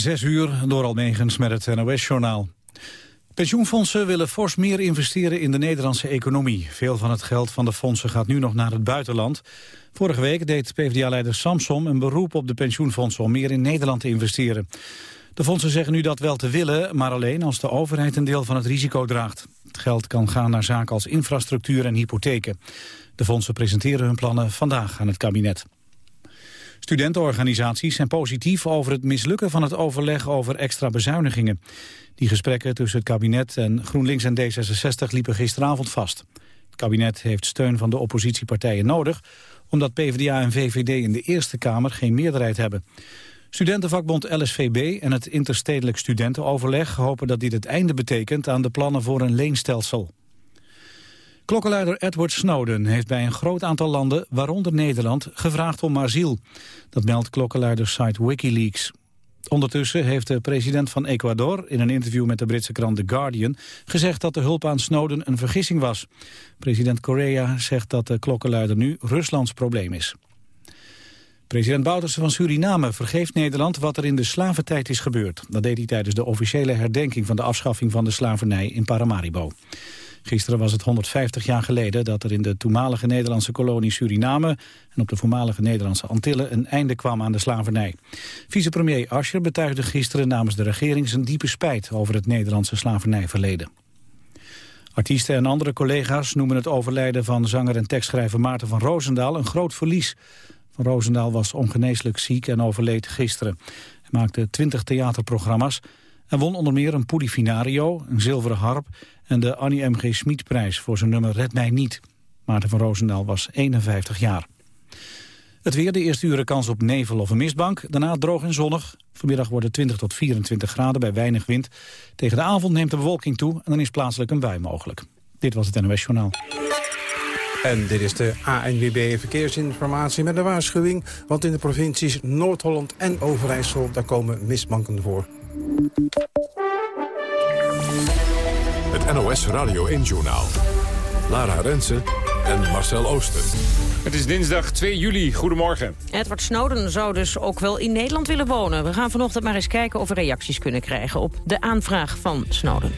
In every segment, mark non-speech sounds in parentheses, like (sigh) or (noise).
Zes uur door Almegens met het NOS-journaal. Pensioenfondsen willen fors meer investeren in de Nederlandse economie. Veel van het geld van de fondsen gaat nu nog naar het buitenland. Vorige week deed PvdA-leider Samsom een beroep op de pensioenfondsen... om meer in Nederland te investeren. De fondsen zeggen nu dat wel te willen, maar alleen als de overheid een deel van het risico draagt. Het geld kan gaan naar zaken als infrastructuur en hypotheken. De fondsen presenteren hun plannen vandaag aan het kabinet. Studentenorganisaties zijn positief over het mislukken van het overleg over extra bezuinigingen. Die gesprekken tussen het kabinet en GroenLinks en D66 liepen gisteravond vast. Het kabinet heeft steun van de oppositiepartijen nodig... omdat PvdA en VVD in de Eerste Kamer geen meerderheid hebben. Studentenvakbond LSVB en het Interstedelijk Studentenoverleg hopen dat dit het einde betekent aan de plannen voor een leenstelsel. Klokkenluider Edward Snowden heeft bij een groot aantal landen, waaronder Nederland, gevraagd om asiel. Dat meldt klokkenluidersite Wikileaks. Ondertussen heeft de president van Ecuador in een interview met de Britse krant The Guardian gezegd dat de hulp aan Snowden een vergissing was. President Correa zegt dat de klokkenluider nu Ruslands probleem is. President Bouterse van Suriname vergeeft Nederland wat er in de slaventijd is gebeurd. Dat deed hij tijdens de officiële herdenking van de afschaffing van de slavernij in Paramaribo. Gisteren was het 150 jaar geleden dat er in de toenmalige Nederlandse kolonie Suriname en op de voormalige Nederlandse Antillen een einde kwam aan de slavernij. Vicepremier Ascher betuigde gisteren namens de regering zijn diepe spijt over het Nederlandse slavernijverleden. Artiesten en andere collega's noemen het overlijden van zanger en tekstschrijver Maarten van Roosendaal een groot verlies. Van Roosendaal was ongeneeslijk ziek en overleed gisteren. Hij maakte twintig theaterprogramma's en won onder meer een Pudifinario, een zilveren harp en de Annie M.G. Smitprijs voor zijn nummer Red Mij Niet. Maarten van Roosendaal was 51 jaar. Het weer, de eerste uren kans op nevel of een mistbank. Daarna droog en zonnig. Vanmiddag worden 20 tot 24 graden bij weinig wind. Tegen de avond neemt de bewolking toe en dan is plaatselijk een bui mogelijk. Dit was het NOS Journaal. En dit is de ANWB Verkeersinformatie met een waarschuwing. Want in de provincies Noord-Holland en Overijssel... daar komen mistbanken voor. Het NOS Radio 1-journaal. Lara Rensen en Marcel Oosten. Het is dinsdag 2 juli. Goedemorgen. Edward Snowden zou dus ook wel in Nederland willen wonen. We gaan vanochtend maar eens kijken of we reacties kunnen krijgen op de aanvraag van Snowden.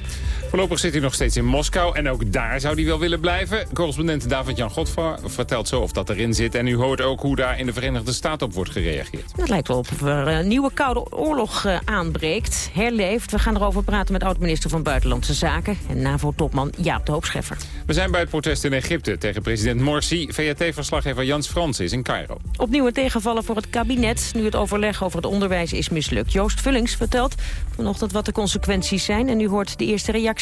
Voorlopig zit hij nog steeds in Moskou en ook daar zou hij wel willen blijven. Correspondent David-Jan Godfra vertelt zo of dat erin zit. En u hoort ook hoe daar in de Verenigde Staten op wordt gereageerd. Het lijkt wel of er een nieuwe koude oorlog uh, aanbreekt, herleeft. We gaan erover praten met oud-minister van Buitenlandse Zaken... en NAVO-topman Jaap de Hoopscheffer. We zijn bij het protest in Egypte tegen president Morsi. VRT-verslaggever Jans Frans is in Cairo. Opnieuw een tegenvallen voor het kabinet... nu het overleg over het onderwijs is mislukt. Joost Vullings vertelt vanochtend wat de consequenties zijn... en u hoort de eerste reactie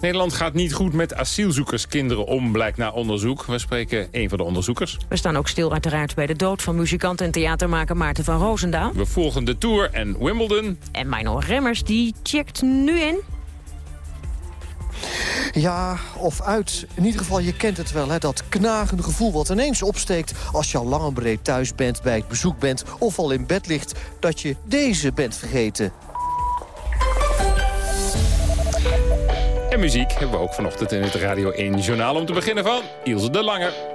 Nederland gaat niet goed met asielzoekerskinderen om, blijkt na onderzoek. We spreken een van de onderzoekers. We staan ook stil uiteraard bij de dood van muzikant en theatermaker Maarten van Roosendaal. We volgen de Tour en Wimbledon. En Mino Remmers, die checkt nu in ja, of uit. In ieder geval, je kent het wel, hè? dat knagende gevoel wat ineens opsteekt... als je al lang en breed thuis bent, bij het bezoek bent... of al in bed ligt, dat je deze bent vergeten. Muziek hebben we ook vanochtend in het Radio 1 Journaal. Om te beginnen van Ilse de Lange.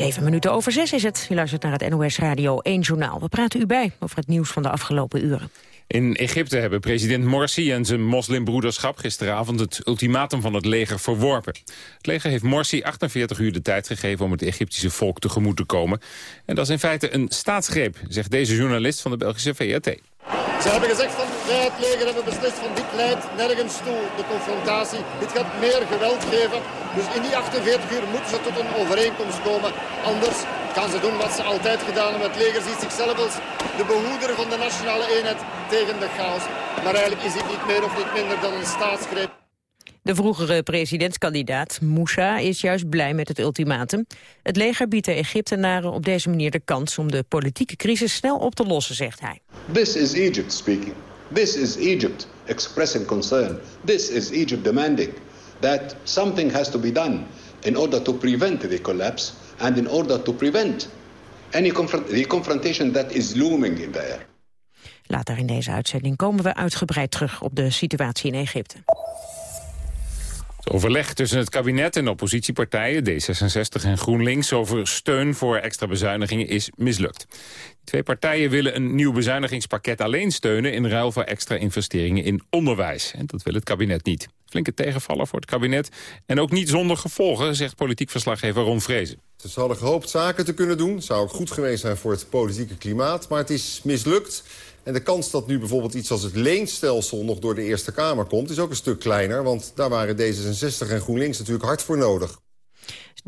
Zeven minuten over zes is het. U luistert naar het NOS Radio 1 Journaal. We praten u bij over het nieuws van de afgelopen uren. In Egypte hebben president Morsi en zijn moslimbroederschap gisteravond het ultimatum van het leger verworpen. Het leger heeft Morsi 48 uur de tijd gegeven om het Egyptische volk tegemoet te komen. En dat is in feite een staatsgreep, zegt deze journalist van de Belgische VRT. Ze hebben gezegd van wij het leger hebben beslist van dit leidt nergens toe, de confrontatie. Dit gaat meer geweld geven. Dus in die 48 uur moeten ze tot een overeenkomst komen. Anders gaan ze doen wat ze altijd gedaan hebben. Het leger ziet zichzelf als de behoeder van de nationale eenheid tegen de chaos. Maar eigenlijk is dit niet meer of niet minder dan een staatsgreep. De vroegere presidentskandidaat Moussa is juist blij met het ultimatum. Het leger biedt de Egyptenaren op deze manier de kans om de politieke crisis snel op te lossen, zegt hij. This is Egypt speaking. This is Egypt expressing concern. This is Egypt demanding that something has to be done in order to prevent the collapse and in order to prevent any confront the confrontation that is looming in the air. Later in deze uitzending komen we uitgebreid terug op de situatie in Egypte. Het overleg tussen het kabinet en oppositiepartijen D66 en GroenLinks over steun voor extra bezuinigingen is mislukt. Twee partijen willen een nieuw bezuinigingspakket alleen steunen in ruil voor extra investeringen in onderwijs. En dat wil het kabinet niet. Flinke tegenvaller voor het kabinet en ook niet zonder gevolgen, zegt politiek verslaggever Ron Vrezen. Ze hadden gehoopt zaken te kunnen doen, zou ook goed geweest zijn voor het politieke klimaat, maar het is mislukt. En de kans dat nu bijvoorbeeld iets als het leenstelsel nog door de Eerste Kamer komt... is ook een stuk kleiner, want daar waren D66 en GroenLinks natuurlijk hard voor nodig.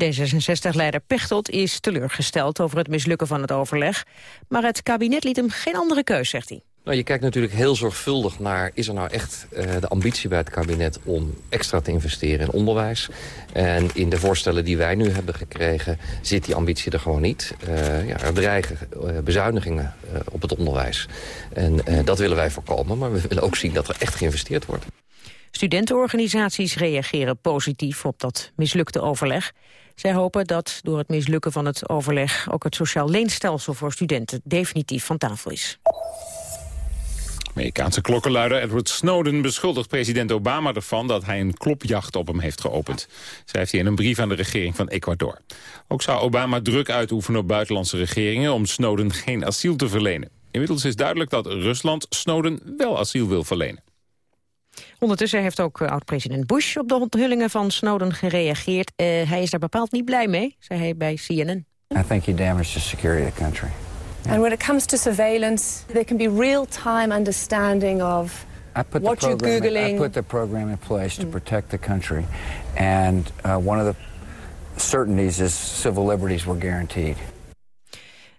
D66-leider Pechtold is teleurgesteld over het mislukken van het overleg. Maar het kabinet liet hem geen andere keus, zegt hij. Nou, je kijkt natuurlijk heel zorgvuldig naar... is er nou echt uh, de ambitie bij het kabinet om extra te investeren in onderwijs? En in de voorstellen die wij nu hebben gekregen... zit die ambitie er gewoon niet. Uh, ja, er dreigen uh, bezuinigingen op het onderwijs. En dat willen wij voorkomen. Maar we willen ook zien dat er echt geïnvesteerd wordt. Studentenorganisaties reageren positief op dat mislukte overleg. Zij hopen dat door het mislukken van het overleg... ook het sociaal leenstelsel voor studenten definitief van tafel is. Amerikaanse klokkenluider Edward Snowden beschuldigt president Obama ervan dat hij een klopjacht op hem heeft geopend. Schrijft hij in een brief aan de regering van Ecuador. Ook zou Obama druk uitoefenen op buitenlandse regeringen om Snowden geen asiel te verlenen. Inmiddels is duidelijk dat Rusland Snowden wel asiel wil verlenen. Ondertussen heeft ook eh, oud-president Bush op de onthullingen van Snowden gereageerd. Uh, hij is daar bepaald niet blij mee, zei hij bij CNN. I think you damaged the security of the country. And when it comes to surveillance, there can be real-time understanding of I put what the you're program, Googling. I put the program in place to protect the country. And uh, one of the certainties is civil liberties were guaranteed.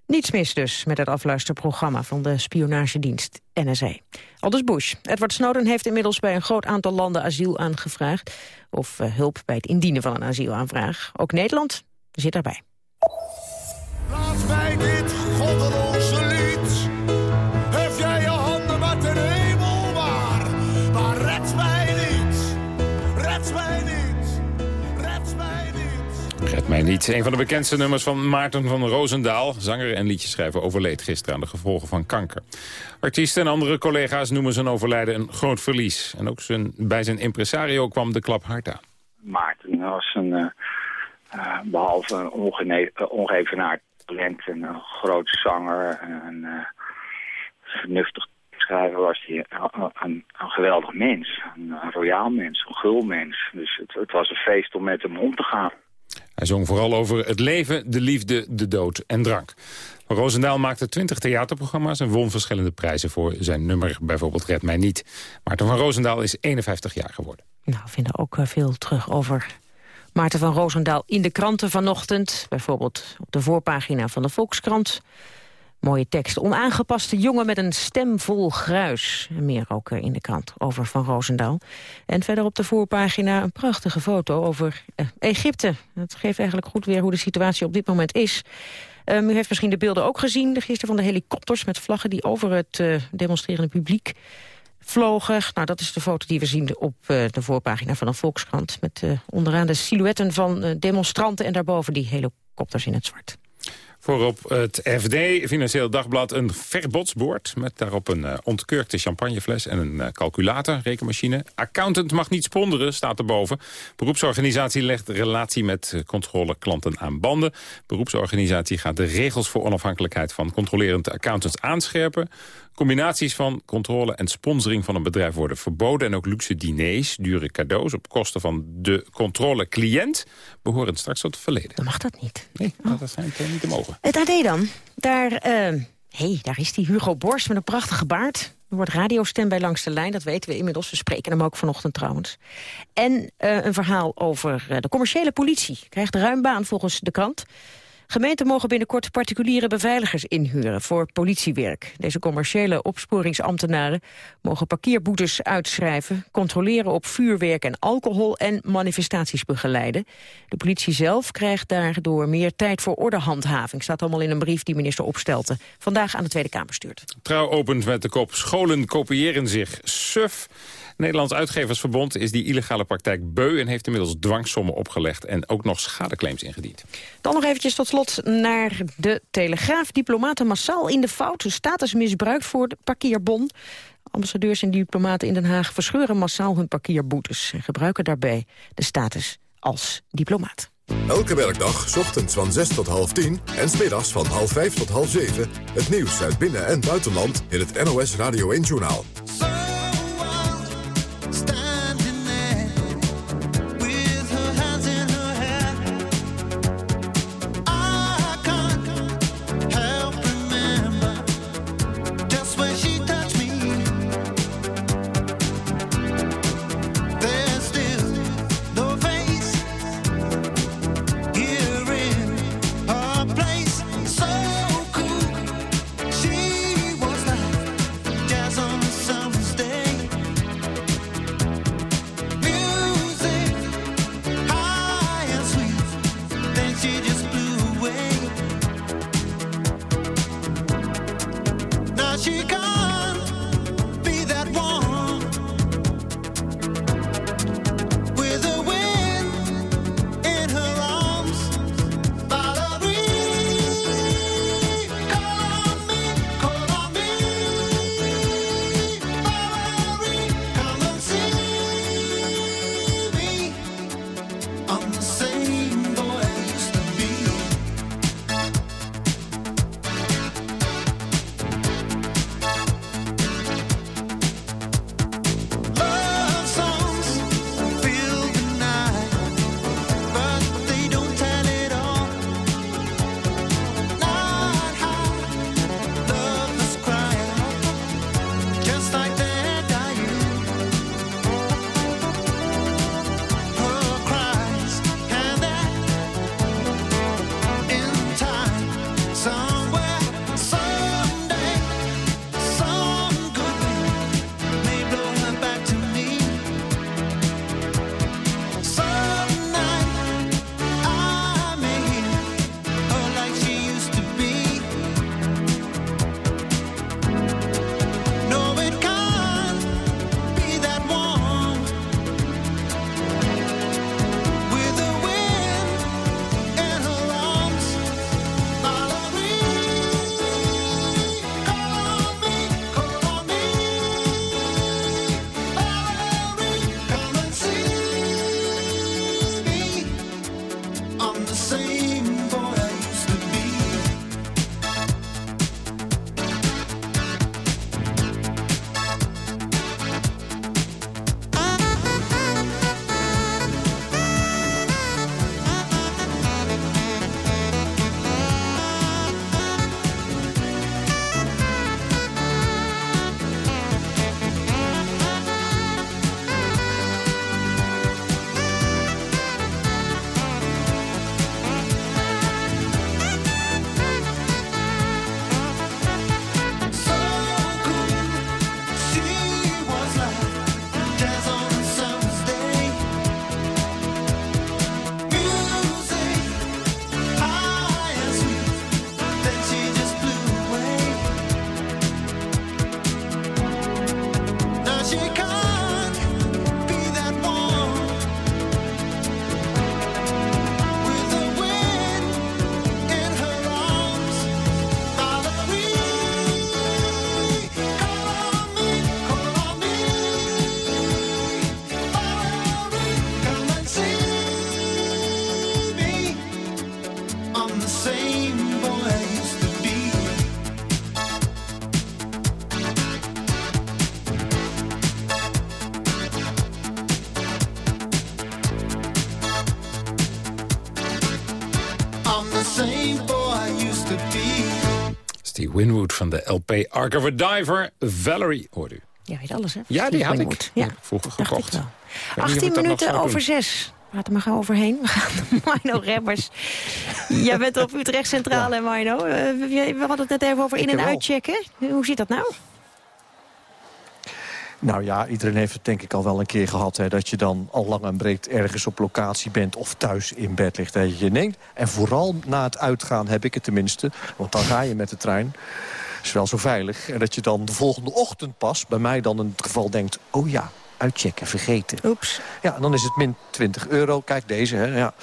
Niets mis dus met het afluisterprogramma van de spionagedienst NSA. Aldus Bush. Edward Snowden heeft inmiddels bij een groot aantal landen asiel aangevraagd... of uh, hulp bij het indienen van een asielaanvraag. Ook Nederland zit daarbij. Laat mij dit Red mij niet. Een van de bekendste nummers van Maarten van Roosendaal. Zanger en liedjeschrijver overleed gisteren aan de gevolgen van kanker. Artiesten en andere collega's noemen zijn overlijden een groot verlies. En ook zijn, bij zijn impresario kwam de klap hard aan. Maarten was een, uh, uh, behalve een uh, ongeëvenaard talent en een groot zanger en een vernuftig schrijver was hij een, een, geweldig mens. Een, een royaal mens, een gul mens. Dus het, het, was een feest om met hem om te gaan. Hij zong vooral over het leven, de liefde, de dood en drank. Roosendaal maakte 20 theaterprogramma's en won verschillende prijzen voor zijn nummer, bijvoorbeeld Red Mij Niet. Maarten van Roosendaal is 51 jaar geworden. Nou, we vinden ook veel terug over Maarten van Roosendaal in de kranten vanochtend. Bijvoorbeeld op de voorpagina van de Volkskrant. Mooie tekst. Onaangepaste jongen met een stem vol gruis. Meer ook in de krant over Van Roosendaal. En verder op de voorpagina een prachtige foto over eh, Egypte. Dat geeft eigenlijk goed weer hoe de situatie op dit moment is. Um, u heeft misschien de beelden ook gezien. Gisteren van de helikopters met vlaggen die over het uh, demonstrerende publiek vlogen. Nou, dat is de foto die we zien op de voorpagina van een Volkskrant. Met onderaan de silhouetten van demonstranten en daarboven die helikopters in het zwart. Voorop het FD, Financieel Dagblad, een verbodsbord... met daarop een uh, ontkurkte champagnefles en een uh, calculator, rekenmachine. Accountant mag niet sponderen, staat erboven. Beroepsorganisatie legt relatie met uh, controle klanten aan banden. Beroepsorganisatie gaat de regels voor onafhankelijkheid... van controlerende accountants aanscherpen. Combinaties van controle en sponsoring van een bedrijf worden verboden... en ook luxe diners, dure cadeaus op kosten van de controle-cliënt... behoren straks tot het verleden. Dan mag dat niet. Nee, oh. dat schijnt niet te mogen. Het AD dan. Daar, uh, hey, daar is die Hugo Borst met een prachtige baard. Er wordt radiostem bij Langs de Lijn, dat weten we inmiddels. We spreken hem ook vanochtend trouwens. En uh, een verhaal over de commerciële politie. Krijgt ruim baan volgens de krant. Gemeenten mogen binnenkort particuliere beveiligers inhuren voor politiewerk. Deze commerciële opsporingsambtenaren mogen parkeerboetes uitschrijven, controleren op vuurwerk en alcohol en manifestaties begeleiden. De politie zelf krijgt daardoor meer tijd voor ordehandhaving. Staat allemaal in een brief die minister Opstelten vandaag aan de Tweede Kamer stuurt. Trouw opent met de kop scholen kopiëren zich suf. Nederlands Uitgeversverbond is die illegale praktijk beu... en heeft inmiddels dwangsommen opgelegd en ook nog schadeclaims ingediend. Dan nog eventjes tot slot naar de Telegraaf. Diplomaten massaal in de fout. Hun status misbruikt voor de parkeerbon. Ambassadeurs en diplomaten in Den Haag verscheuren massaal hun parkeerboetes... en gebruiken daarbij de status als diplomaat. Elke werkdag, ochtends van 6 tot half 10 en smiddags van half 5 tot half 7... het nieuws uit binnen- en buitenland in het NOS Radio 1-journaal. LP Ark of a Diver. Valerie, hoort u. Ja, weet alles, hè? Ja, die had ik. Ja, vroeger dacht ik gekocht. wel. weet niet of 18 ik dat nog minuten over doen. 6. Laat er maar gauw overheen. We gaan naar (laughs) Mino Remmers. Jij bent op Utrecht Centraal, hè, Mino? Eh, we hadden het net even over in- en uitchecken. Hoe zit dat nou? Nou ja, iedereen heeft het denk ik al wel een keer gehad... Hè, dat je dan al lang en breed ergens op locatie bent... of thuis in bed ligt. Hè, je neemt, en vooral na het uitgaan heb ik het tenminste... want dan ga je met de trein, is wel zo veilig... en dat je dan de volgende ochtend pas, bij mij dan in het geval denkt... oh ja, uitchecken, vergeten. Oeps. Ja, en dan is het min 20 euro. Kijk, deze, hè. Ja,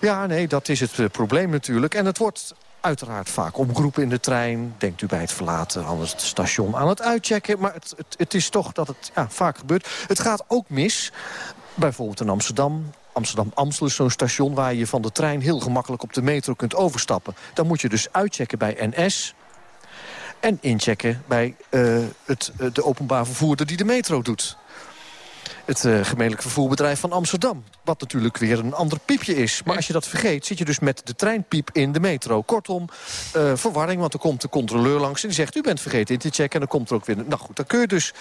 ja nee, dat is het eh, probleem natuurlijk. En het wordt uiteraard vaak omgeroepen in de trein. Denkt u bij het verlaten van het station aan het uitchecken. Maar het, het, het is toch dat het ja, vaak gebeurt. Het gaat ook mis, bijvoorbeeld in Amsterdam... Amsterdam-Amstel is zo'n station waar je van de trein heel gemakkelijk op de metro kunt overstappen. Dan moet je dus uitchecken bij NS en inchecken bij eh, het, eh, de openbaar vervoerder die de metro doet het eh gemeentelijk vervoerbedrijf van Amsterdam. Wat natuurlijk weer een ander piepje is. Maar als je dat vergeet, zit je dus met de treinpiep in de metro. Kortom, verwarring, want er komt de controleur langs... en die zegt, u bent vergeten in te checken. En dan komt er ook weer... Nou goed, dan kun je dus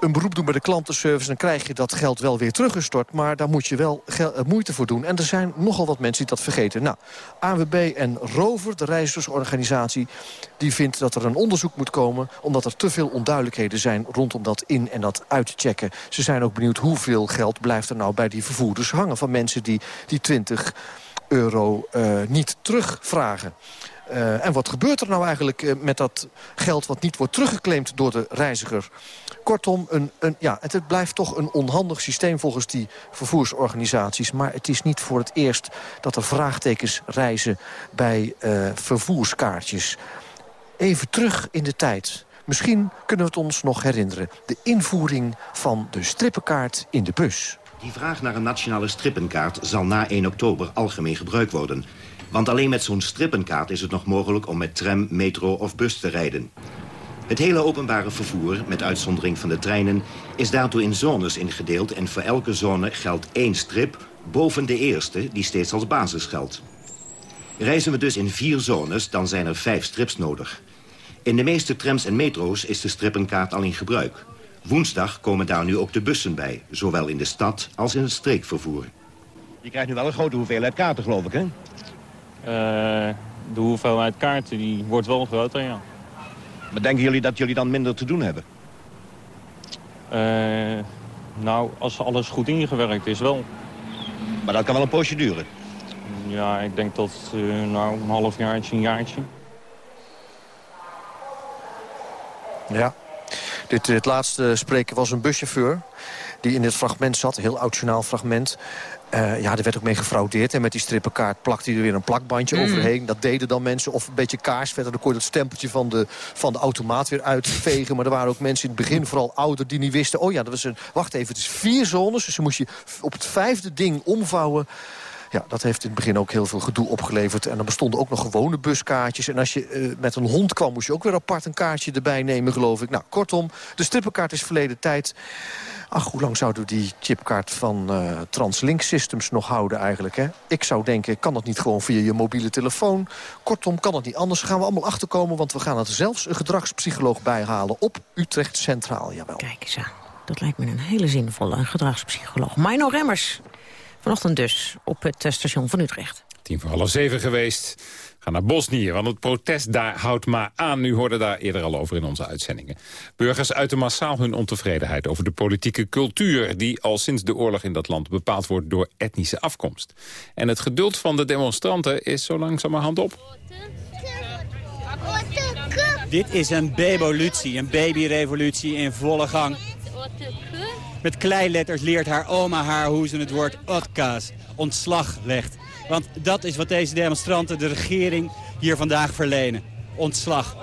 een beroep doen bij de klantenservice... dan krijg je dat geld wel weer teruggestort. Maar daar moet je wel eh, moeite voor doen. En er zijn nogal wat mensen die dat vergeten. Nou, AWB en Rover, de reizigersorganisatie... die vindt dat er een onderzoek moet komen... omdat er te veel onduidelijkheden zijn rondom dat in- en dat uitchecken. Ze zijn ook benieuwd hoeveel geld blijft er nou bij die vervoerders hangen... van mensen die die 20 euro eh, niet terugvragen. Eh, en wat gebeurt er nou eigenlijk eh, met dat geld... wat niet wordt teruggeclaimd door de reiziger? Kortom, een, een, ja, het, blijft toch een onhandig systeem volgens die vervoersorganisaties. Maar het is niet voor het eerst dat er vraagtekens reizen bij eh, vervoerskaartjes. Even terug in de tijd. Misschien kunnen we het ons nog herinneren. De invoering van de strippenkaart in de bus. Die vraag naar een nationale strippenkaart zal na 1 oktober algemeen gebruikt worden. Want alleen met zo'n strippenkaart is het nog mogelijk om met tram, metro of bus te rijden. Het hele openbare vervoer, met uitzondering van de treinen... is daartoe in zones ingedeeld en voor elke zone geldt één strip... boven de eerste, die steeds als basis geldt. Reizen we dus in vier zones, dan zijn er vijf strips nodig. In de meeste trams en metro's is de strippenkaart al in gebruik. Woensdag komen daar nu ook de bussen bij, zowel in de stad als in het streekvervoer. Je krijgt nu wel een grote hoeveelheid kaarten, geloof ik, hè? Eh, de hoeveelheid kaarten die wordt wel groter, ja. Maar denken jullie dat jullie dan minder te doen hebben? Eh, nou, als alles goed ingewerkt is, wel. Maar dat kan wel een poosje duren. Ja, ik denk tot eh, nou, een half jaartje, een jaartje. Ja. Dit, dit laatste spreken was een buschauffeur die in dit fragment zat. Een heel oud journaal Eh, ja, er werd ook mee gefraudeerd. En met die strippenkaart plakte hij er weer een plakbandje Mm. overheen. Dat deden dan mensen. Of een beetje kaarsvet. En dan kon je dat stempeltje van de, van de automaat weer uitvegen. Maar er waren ook mensen in het begin, vooral ouder, die niet wisten... oh ja, dat was een, wacht even, het is vier zones. Dus dan moest je op het vijfde ding omvouwen. Ja, dat heeft in het begin ook heel veel gedoe opgeleverd. En er bestonden ook nog gewone buskaartjes. En als je eh, met een hond kwam, moest je ook weer apart een kaartje erbij nemen, geloof ik. Nou, kortom, de strippenkaart is verleden tijd. Ach, hoe lang zouden we die chipkaart van eh, Translink Systems nog houden eigenlijk, hè? Ik zou denken, kan dat niet gewoon via je mobiele telefoon? Kortom, kan het niet anders? Gaan we allemaal achterkomen, want we gaan er zelfs een gedragspsycholoog bijhalen op Utrecht Centraal, jawel. Kijk eens aan. Dat lijkt me een hele zinvolle gedragspsycholoog. Mino Remmers. Vanochtend dus op het eh, station van Utrecht. Tien voor half zeven geweest. Ga naar Bosnië, want het protest daar houdt maar aan. U hoorde daar eerder al over in onze uitzendingen. Burgers uiten massaal hun ontevredenheid over de politieke cultuur... die al sinds de oorlog in dat land bepaald wordt door etnische afkomst. En het geduld van de demonstranten is zo langzamerhand op. Dit is een babyvolutie, een babyrevolutie in volle gang. Met kleiletters leert haar oma haar hoe ze het woord otkaas, ontslag, legt. Want dat is wat deze demonstranten de regering hier vandaag verlenen. Ontslag.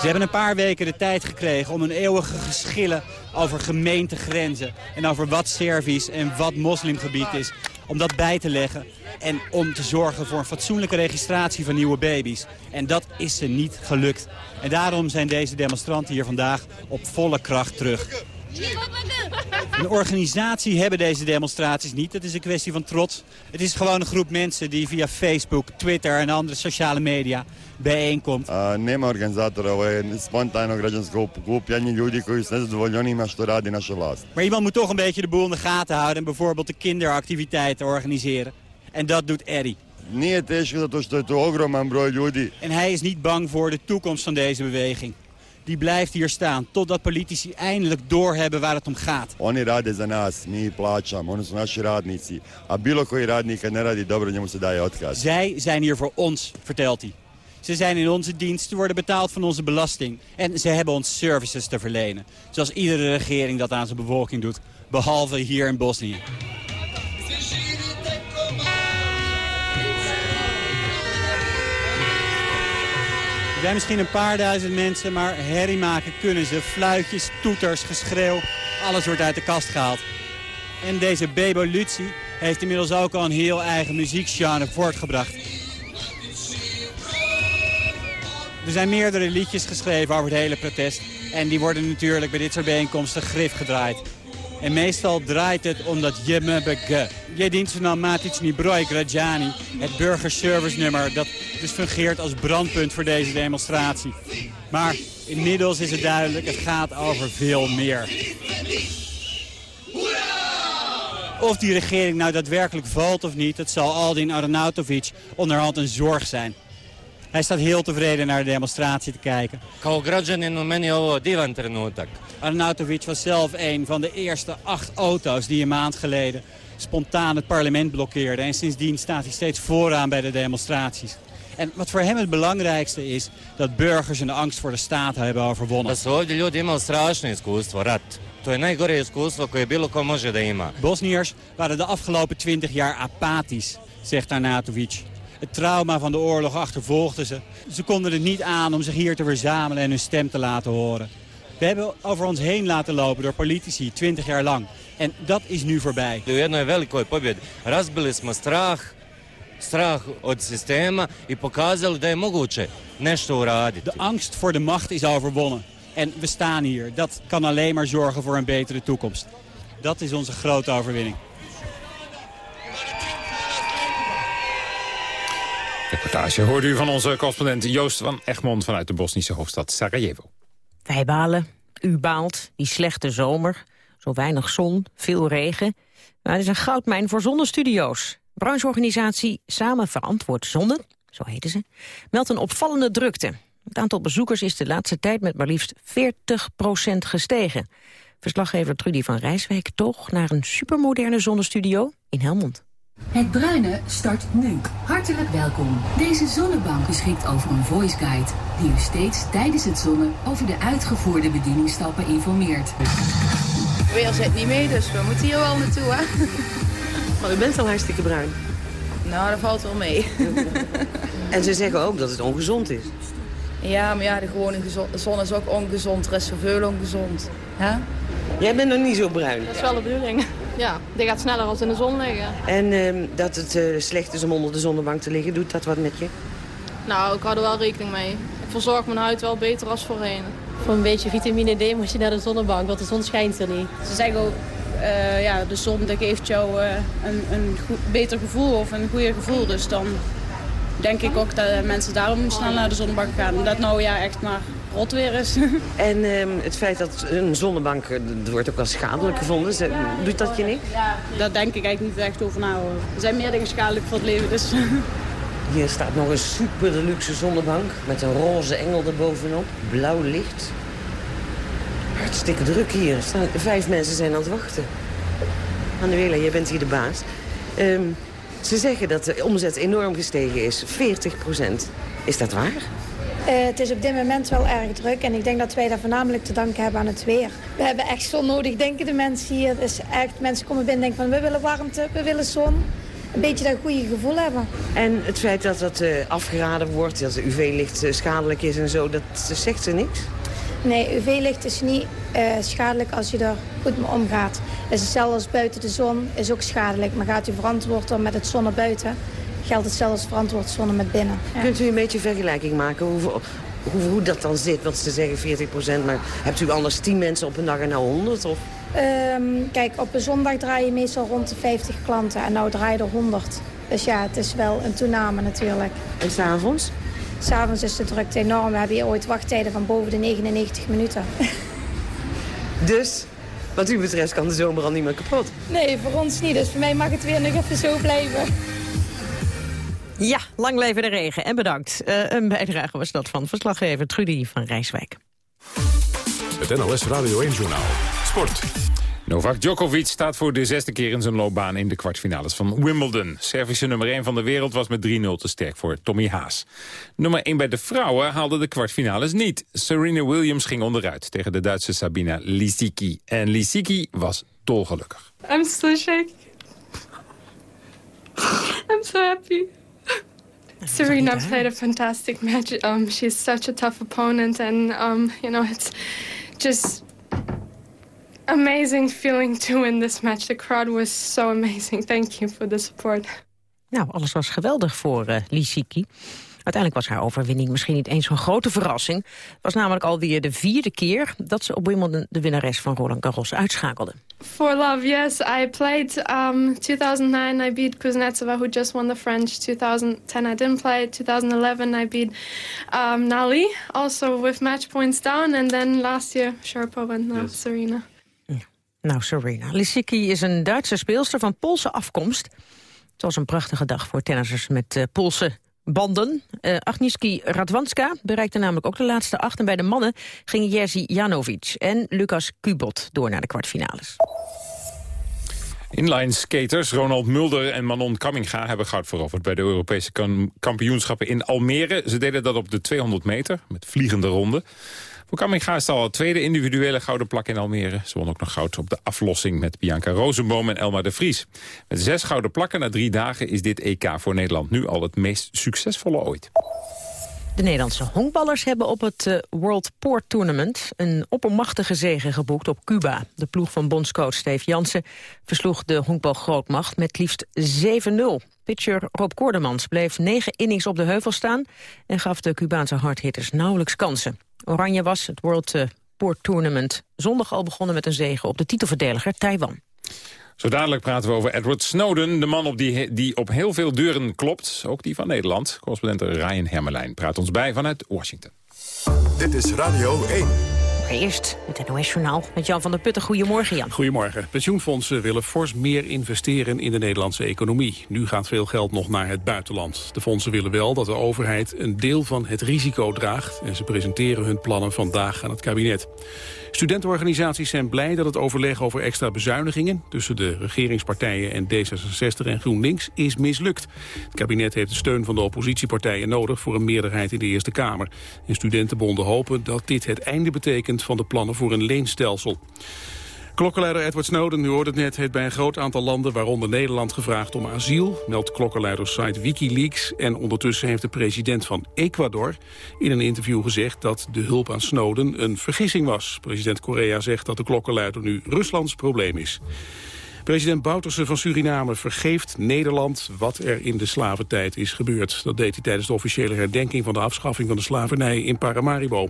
Ze hebben een paar weken de tijd gekregen om hun eeuwige geschillen over gemeentegrenzen... en over wat Servisch en wat moslimgebied is, om dat bij te leggen... en om te zorgen voor een fatsoenlijke registratie van nieuwe baby's. En dat is ze niet gelukt. En daarom zijn deze demonstranten hier vandaag op volle kracht terug. Een organisatie hebben deze demonstraties niet. Dat is een kwestie van trots. Het is gewoon een groep mensen die via Facebook, Twitter en andere sociale media bijeenkomt. Nema organizatora, ovo je spontano građansko okupljanje ljudi koji su nezadovoljni što radi naša vlast. Maar iemand moet toch een beetje de boel in de gaten houden... en bijvoorbeeld de kinderactiviteiten organiseren. En dat doet Eddie. Nije teško zato što je to ogroman broj ljudi. En hij is niet bang voor de toekomst van deze beweging. Die blijft hier staan totdat politici eindelijk doorhebben waar het om gaat. Oni rade za nas, mi plaćamo, oni su naši radnici. A bilo koji radnik ne radi dobro, njemu se daje otkaz. Zij zijn hier voor ons, vertelt hij. Ze zijn in onze dienst, ze worden betaald van onze belasting. En ze hebben ons services te verlenen. Zoals iedere regering dat aan zijn bevolking doet. Behalve hier in Bosnië. Er zijn misschien een paar duizend mensen, maar herrie maken kunnen ze. Fluitjes, toeters, geschreeuw, alles wordt uit de kast gehaald. En deze Bebo heeft inmiddels ook al een heel eigen muziekgenre voortgebracht. Er zijn meerdere liedjes geschreven over het hele protest. En die worden natuurlijk bij dit soort bijeenkomsten grif gedraaid. En meestal draait het omdat je me bege. Je dient zo Matic ni broj Grajani. Het burgerservice nummer dat dus fungeert als brandpunt voor deze demonstratie. Maar inmiddels is het duidelijk, het gaat over veel meer. Of die regering nou daadwerkelijk valt of niet, dat zal Aldin Arnautovic onderhand een zorg zijn. Hij staat heel tevreden naar de demonstratie te kijken. Arnautovic was zelf een van de eerste acht auto's die een maand geleden spontaan het parlement blokkeerden. En sindsdien staat hij steeds vooraan bij de demonstraties. En wat voor hem het belangrijkste is, dat burgers hun angst voor de staat hebben overwonnen. Ovdje ljudi imali strašno iskustvo, rat. To je najgore iskustvo koje bilo ko može da ima. Bosniërs waren de afgelopen twintig jaar apathisch, zegt Arnautovic. Het trauma van de oorlog achtervolgde ze. Ze konden het niet aan om zich hier te verzamelen en hun stem te laten horen. We hebben over ons heen laten lopen door politici, 20 jaar lang. En dat is nu voorbij. U jednoj velikoj pobjedi razbili smo strah, strah od sistema i pokazali da je moguće nešto uraditi. De angst voor de macht is overwonnen. En we staan hier. Dat kan alleen maar zorgen voor een betere toekomst. Dat is onze grote overwinning. Reportage hoorde u van onze correspondent Joost van Egmond... vanuit de Bosnische hoofdstad Sarajevo. Wij balen, u baalt, die slechte zomer. Zo weinig zon, veel regen. Maar het is een goudmijn voor zonnestudio's. Brancheorganisatie Samen Verantwoord Zonne, zo heten ze, meldt een opvallende drukte. Het aantal bezoekers is de laatste tijd met maar liefst 40% gestegen. Verslaggever Trudy van Rijswijk toch naar een supermoderne zonnestudio in Helmond. Het bruine start nu. Hartelijk welkom. Deze zonnebank beschikt over een voice guide... die u steeds tijdens het zonnen over de uitgevoerde bedieningsstappen informeert. Weer zit niet mee, dus we moeten hier wel naartoe, hè? (laughs) Maar u bent al hartstikke bruin. Nou, dat valt wel mee. (laughs) En ze zeggen ook dat het ongezond is. Ja, maar ja, de gewone zon is ook ongezond. Er is zoveel ongezond. Hè? Jij bent nog niet zo bruin. Dat is wel de bedoeling. (laughs) Ja, die gaat sneller als in de zon liggen. En ehm, dat het eh, slecht is om onder de zonnebank te liggen, doet dat wat met je? Nou, ik hou er wel rekening mee. Ik verzorg mijn huid wel beter als voorheen. Voor een beetje vitamine D moet je naar de zonnebank, want de zon schijnt er niet. Ze zeggen ook, eh, ja, de zon dat geeft jou eh, een, een goed, beter gevoel of een goede gevoel. Dus dan denk ik ook dat mensen daarom snel naar de zonnebank gaan. Omdat het nou ja, echt maar rot weer is. (laughs) En ehm, het feit dat een zonnebank, eh, dat wordt ook wel schadelijk gevonden, Ze- doet dat je niks? Daar denk ik eigenlijk niet echt over na. hoor. Er zijn meer dingen schadelijk voor het leven, dus... (laughs) Hier staat nog een super luxe zonnebank met een roze engel erbovenop, blauw licht. Hartstikke druk hier. Er vijf mensen zijn aan het wachten. Manuela, jij bent hier de baas. Ehm, ze zeggen dat de omzet enorm gestegen is, 40 procent. Is dat waar? Eh, het is op dit moment wel erg druk en ik denk dat wij daar voornamelijk te danken hebben aan het weer. We hebben echt zon nodig, denken de mensen hier. Is echt, mensen komen binnen en denken van we willen warmte, we willen zon. Een beetje dat goede gevoel hebben. En het feit dat dat eh, afgeraden wordt, dat UV-licht eh, schadelijk is en zo, dat zegt ze niks? Nee, UV-licht is niet eh, schadelijk als je er goed mee omgaat. Het is hetzelfde als buiten de zon, is ook schadelijk. Maar gaat u verantwoord om met het zonne buiten, geldt hetzelfde als verantwoord zonnen met binnen. Ja. Kunt u een beetje vergelijking maken? Hoeveel, hoe, hoe dat dan zit. Want ze zeggen 40% maar hebt u anders 10 mensen op een dag en nou 100? Of? Ehm, kijk, op een zondag draai je meestal rond de 50 klanten en nou draai je er 100. Dus ja, het is wel een toename natuurlijk. En s'avonds? S'avonds is de drukte enorm. We hebben hier ooit wachttijden van boven de 99 minuten. Dus, wat u betreft kan de zomer al niet meer kapot. Nee, voor ons niet. Dus voor mij mag het weer nog even zo blijven. Ja, lang leven de regen en bedankt. Uh, een bijdrage was dat van verslaggever Trudy van Rijswijk. Het NLS Radio 1-journaal. Sport. Novak Djokovic staat voor de zesde keer in zijn loopbaan in de kwartfinales van Wimbledon. Servische nummer 1 van de wereld was met 3-0 te sterk voor Tommy Haas. Nummer 1 bij de vrouwen haalde de kwartfinales niet. Serena Williams ging onderuit tegen de Duitse Sabina Lisicki. En Lisicki was dolgelukkig. I'm so shaking. I'm so happy. Serena played a fantastic match. Um, she's such a tough opponent, and um, you know it's just amazing feeling to win this match. The crowd was so amazing. Thank you for the support. Nou, alles was geweldig voor uh, Lisicki. Uiteindelijk was haar overwinning misschien niet eens zo'n grote verrassing. Het was namelijk alweer de vierde keer dat ze op Wimbledon de winnares van Roland Garros uitschakelde. For love, yes. I played um, 2009, I beat Kuznetsova, who just won the French. 2010, I didn't play. 2011, I beat um, Nali, also with match points down. And then last year, Sharapova and now yes. Serena. Nou, Serena. Lisicki is een Duitse speelster van Poolse afkomst. Het was een prachtige dag voor tennissers met uh, Poolse banden. Uh, Agnieszki Radwanska bereikte namelijk ook de laatste acht. En bij de mannen gingen Jerzy Janovic en Lucas Kubot door naar de kwartfinales. Inline skaters Ronald Mulder en Manon Kamminga hebben goud veroverd bij de Europese kampioenschappen in Almere. Ze deden dat op de 200 meter met vliegende ronde. Voor Kamminga is al het tweede individuele gouden plak in Almere. Ze won ook nog goud op de aflossing met Bianca Rozenboom en Elma de Vries. Met zes gouden plakken na drie dagen is dit EK voor Nederland nu al het meest succesvolle ooit. De Nederlandse honkballers hebben op het uh, World Port Tournament een oppermachtige zege geboekt op Cuba. De ploeg van bondscoach Steve Jansen versloeg de honkbalgrootmacht met liefst 7-0. Pitcher Rob Koordemans bleef negen innings op de heuvel staan en gaf de Cubaanse hardhitters nauwelijks kansen. Oranje was het World uh, Port Tournament zondag al begonnen met een zege op de titelverdediger Taiwan. Zo dadelijk praten we over Edward Snowden, de man op die, die op heel veel deuren klopt. Ook die van Nederland. Correspondent Ryan Hermelijn praat ons bij vanuit Washington. Dit is Radio 1. Eerst het NOS-journaal met Jan van der Putten. Goedemorgen, Jan. Goedemorgen. Pensioenfondsen willen fors meer investeren in de Nederlandse economie. Nu gaat veel geld nog naar het buitenland. De fondsen willen wel dat de overheid een deel van het risico draagt... en ze presenteren hun plannen vandaag aan het kabinet. Studentenorganisaties zijn blij dat het overleg over extra bezuinigingen... tussen de regeringspartijen en D66 en GroenLinks is mislukt. Het kabinet heeft de steun van de oppositiepartijen nodig... voor een meerderheid in de Eerste Kamer. En studentenbonden hopen dat dit het einde betekent... van de plannen voor een leenstelsel. Klokkenleider Edward Snowden, u hoorde het net, heeft bij een groot aantal landen, waaronder Nederland, gevraagd om asiel, meldt klokkenleiderssite Wikileaks. En ondertussen heeft de president van Ecuador in een interview gezegd dat de hulp aan Snowden een vergissing was. President Correa zegt dat de klokkenleider nu Ruslands probleem is. President Bouterse van Suriname vergeeft Nederland wat er in de slaventijd is gebeurd. Dat deed hij tijdens de officiële herdenking van de afschaffing van de slavernij in Paramaribo.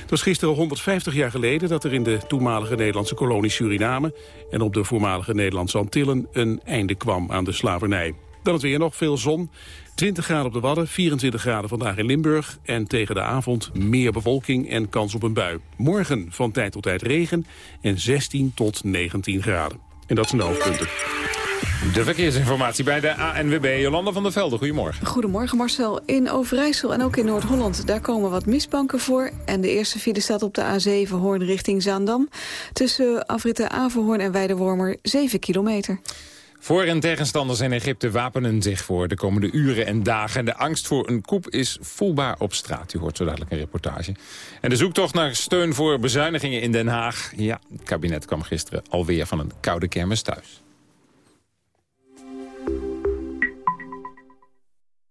Het was gisteren 150 jaar geleden dat er in de toenmalige Nederlandse kolonie Suriname en op de voormalige Nederlandse Antillen een einde kwam aan de slavernij. Dan het weer nog, veel zon. 20 graden op de Wadden, 24 graden vandaag in Limburg... en tegen de avond meer bewolking en kans op een bui. Morgen van tijd tot tijd regen en 16 tot 19 graden. En dat zijn de hoofdpunten. De verkeersinformatie bij de ANWB. Jolanda van der Velde, goedemorgen. Goedemorgen Marcel. In Overijssel en ook in Noord-Holland, daar komen wat mistbanken voor. En de eerste file staat op de A7 Hoorn richting Zaandam. Tussen afritten Averhoorn en Weidewormer 7 kilometer. Voor- en tegenstanders in Egypte wapenen zich voor de komende uren en dagen. De angst voor een koep is voelbaar op straat. U hoort zo dadelijk een reportage. En de zoektocht naar steun voor bezuinigingen in Den Haag. Ja, het kabinet kwam gisteren alweer van een koude kermis thuis.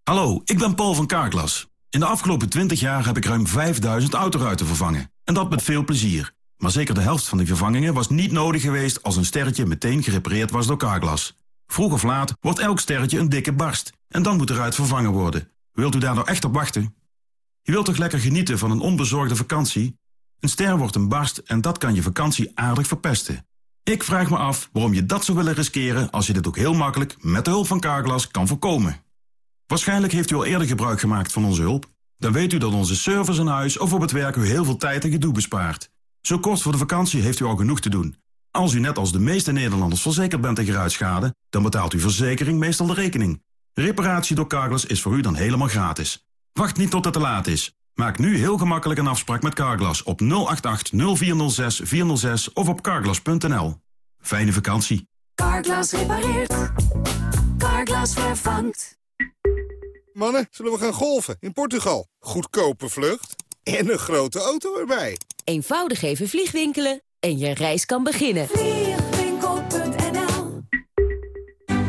Hallo, ik ben Paul van Kaarklas. In de afgelopen 20 jaar heb ik ruim 5000 autoruiten vervangen. En dat met veel plezier. Maar zeker de helft van die vervangingen was niet nodig geweest... als een sterretje meteen gerepareerd was door Carglass. Vroeg of laat wordt elk sterretje een dikke barst. En dan moet eruit vervangen worden. Wilt u daar nou echt op wachten? Je wilt toch lekker genieten van een onbezorgde vakantie? Een ster wordt een barst en dat kan je vakantie aardig verpesten. Ik vraag me af waarom je dat zou willen riskeren... als je dit ook heel makkelijk met de hulp van Carglass kan voorkomen. Waarschijnlijk heeft u al eerder gebruik gemaakt van onze hulp. Dan weet u dat onze service in huis of op het werk u heel veel tijd en gedoe bespaart. Zo kort voor de vakantie heeft u al genoeg te doen. Als u net als de meeste Nederlanders verzekerd bent tegen ruitschade... dan betaalt uw verzekering meestal de rekening. Reparatie door Carglass is voor u dan helemaal gratis. Wacht niet tot het te laat is. Maak nu heel gemakkelijk een afspraak met Carglass op 088 0406 406 of op carglass.nl. Fijne vakantie. Carglass repareert. Carglass vervangt. Mannen, zullen we gaan golfen in Portugal? Goedkope vlucht en een grote auto erbij. Eenvoudig even vliegwinkelen en je reis kan beginnen.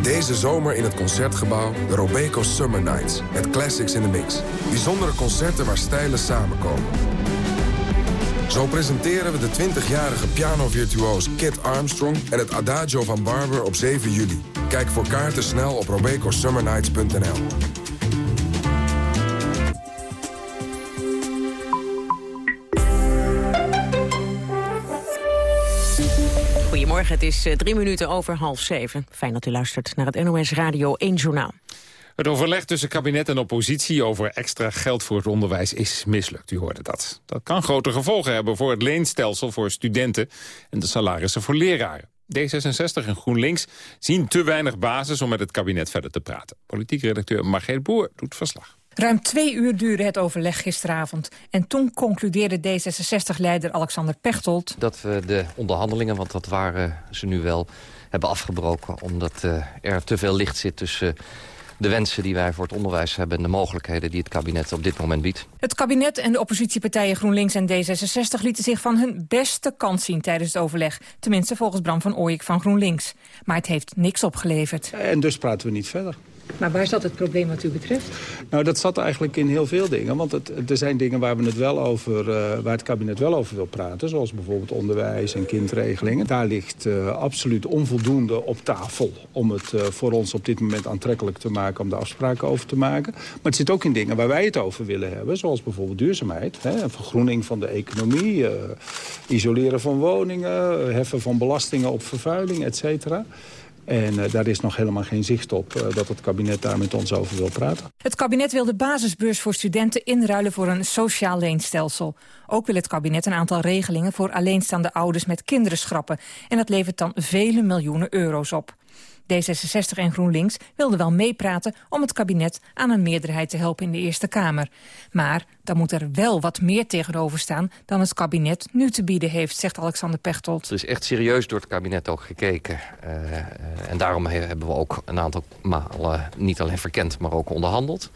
Deze zomer in het Concertgebouw de Robeco Summer Nights. Met classics in the mix. Bijzondere concerten waar stijlen samenkomen. Zo presenteren we de 20-jarige pianovirtuoos Kit Armstrong... en het Adagio van Barber op 7 juli. Kijk voor kaarten snel op robecosummernights.nl. Het is eh, drie minuten over half zeven. Fijn dat u luistert naar het NOS Radio 1 Journaal. Het overleg tussen kabinet en oppositie over extra geld voor het onderwijs is mislukt. U hoorde dat. Dat kan grote gevolgen hebben voor het leenstelsel voor studenten en de salarissen voor leraren. D66 en GroenLinks zien te weinig basis om met het kabinet verder te praten. Politiek redacteur Margreet Boer doet verslag. Ruim twee uur duurde het overleg gisteravond. En toen concludeerde D66-leider Alexander Pechtold... Dat we de onderhandelingen, want dat waren ze nu wel, hebben afgebroken... omdat uh, er te veel licht zit tussen de wensen die wij voor het onderwijs hebben... en de mogelijkheden die het kabinet op dit moment biedt. Het kabinet en de oppositiepartijen GroenLinks en D66... lieten zich van hun beste kant zien tijdens het overleg. Tenminste volgens Bram van Ooyek van GroenLinks. Maar het heeft niks opgeleverd. En dus praten we niet verder. Maar waar zat het probleem wat u betreft? Nou, dat zat eigenlijk in heel veel dingen. Want er zijn dingen waar, we het wel over, uh, waar het kabinet wel over wil praten. Zoals bijvoorbeeld onderwijs en kindregelingen. Daar ligt uh, absoluut onvoldoende op tafel. Om het uh, voor ons op dit moment aantrekkelijk te maken. Om de afspraken over te maken. Maar het zit ook in dingen waar wij het over willen hebben. Zoals bijvoorbeeld duurzaamheid. Hè, vergroening van de economie. isoleren van woningen. Heffen van belastingen op vervuiling, et cetera. En uh, daar is nog helemaal geen zicht op uh, dat het kabinet daar met ons over wil praten. Het kabinet wil de basisbeurs voor studenten inruilen voor een sociaal leenstelsel. Ook wil het kabinet een aantal regelingen voor alleenstaande ouders met kinderen schrappen. En dat levert dan vele miljoenen euro's op. D66 en GroenLinks wilden wel meepraten om het kabinet aan een meerderheid te helpen in de Eerste Kamer. Maar dan moet er wel wat meer tegenover staan dan het kabinet nu te bieden heeft, zegt Alexander Pechtold. Er is echt serieus door het kabinet ook gekeken. Uh, en daarom hebben we ook een aantal malen niet alleen verkend, maar ook onderhandeld.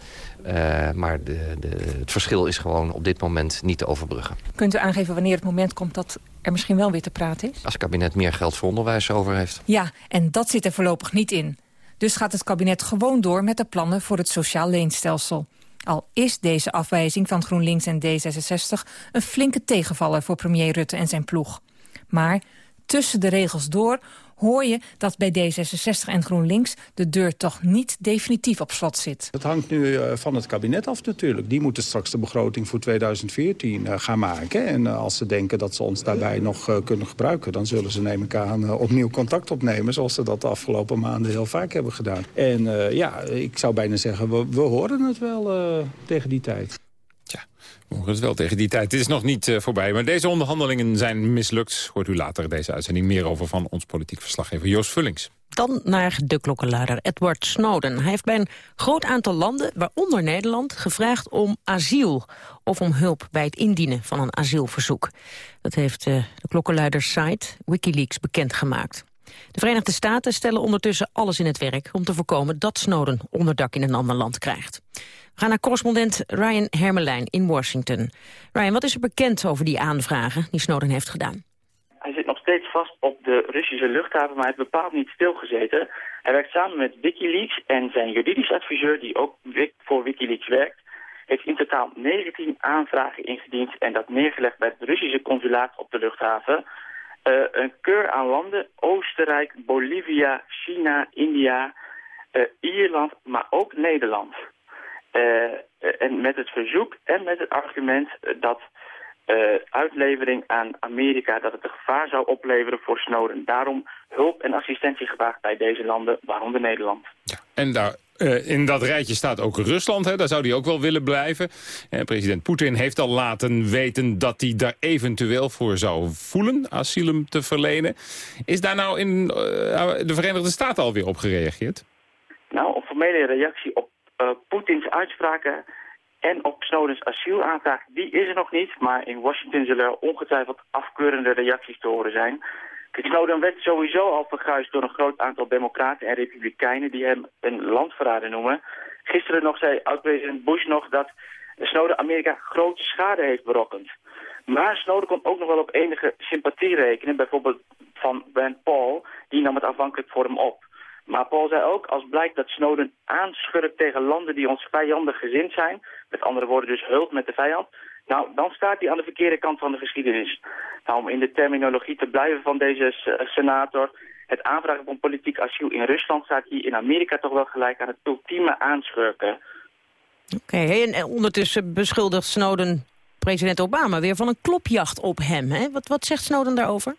Uh, maar de, de, het verschil is gewoon op dit moment niet te overbruggen. Kunt u aangeven wanneer het moment komt dat er misschien wel weer te praten is? Als het kabinet meer geld voor onderwijs over heeft. Ja, en dat zit er voorlopig niet in. Dus gaat het kabinet gewoon door met de plannen voor het sociaal leenstelsel. Al is deze afwijzing van GroenLinks en D66 een flinke tegenvaller voor premier Rutte en zijn ploeg. Maar tussen de regels door hoor je dat bij D66 en GroenLinks de deur toch niet definitief op slot zit. Dat hangt nu uh, van het kabinet af natuurlijk. Die moeten straks de begroting voor 2014 uh, gaan maken. En uh, als ze denken dat ze ons daarbij nog kunnen gebruiken... dan zullen ze, neem ik aan, opnieuw contact opnemen... zoals ze dat de afgelopen maanden heel vaak hebben gedaan. En ja, ik zou bijna zeggen, we, we horen het wel tegen die tijd. Morgen is wel tegen die tijd. Het is nog niet uh, voorbij, maar deze onderhandelingen zijn mislukt. Hoort u later deze uitzending meer over van ons politiek verslaggever Joost Vullings. Dan naar de klokkenluider Edward Snowden. Hij heeft bij een groot aantal landen, waaronder Nederland, gevraagd om asiel. Of om hulp bij het indienen van een asielverzoek. Dat heeft uh, de klokkenluidersite Wikileaks bekendgemaakt. De Verenigde Staten stellen ondertussen alles in het werk... om te voorkomen dat Snowden onderdak in een ander land krijgt. We gaan naar correspondent Ryan Hermelijn in Washington. Ryan, wat is er bekend over die aanvragen die Snowden heeft gedaan? Hij zit nog steeds vast op de Russische luchthaven, maar hij heeft bepaald niet stilgezeten. Hij werkt samen met Wikileaks en zijn juridisch adviseur, die ook voor Wikileaks werkt, heeft in totaal 19 aanvragen ingediend en dat neergelegd bij het Russische consulaat op de luchthaven. Uh, een keur aan landen, Oostenrijk, Bolivia, China, India, uh, Ierland, maar ook Nederland. en met het verzoek en met het argument dat uitlevering aan Amerika... dat het een gevaar zou opleveren voor Snowden. Daarom hulp en assistentie gevraagd bij deze landen, waaronder Nederland. Ja, en daar uh, in dat rijtje staat ook Rusland, hè? daar zou hij ook wel willen blijven. Uh, president Poetin heeft al laten weten dat hij daar eventueel voor zou voelen... asylum te verlenen. Is daar nou in uh, de Verenigde Staten alweer op gereageerd? Nou, een formele reactie op Poetins uitspraken en op Snowdens asielaanvraag, die is er nog niet. Maar in Washington zullen er ongetwijfeld afkeurende reacties te horen zijn... Snowden werd sowieso al verguisd door een groot aantal democraten en republikeinen die hem een landverrader noemen. Gisteren nog zei oud-president Bush nog dat Snowden Amerika grote schade heeft berokkend. Maar Snowden kon ook nog wel op enige sympathie rekenen, bijvoorbeeld van Rand Paul, die nam het afhankelijk voor hem op. Maar Paul zei ook, als blijkt dat Snowden aanschurkt tegen landen die ons vijandig gezind zijn, met andere woorden dus hulp met de vijand, nou, dan staat hij aan de verkeerde kant van de geschiedenis. Nou, om in de terminologie te blijven van deze eh, senator... het aanvragen van politiek asiel in Rusland staat hier in Amerika toch wel gelijk aan het ultieme aanschurken. Oké, en ondertussen beschuldigt Snowden president Obama weer van een klopjacht op hem. Hè? Wat, wat zegt Snowden daarover?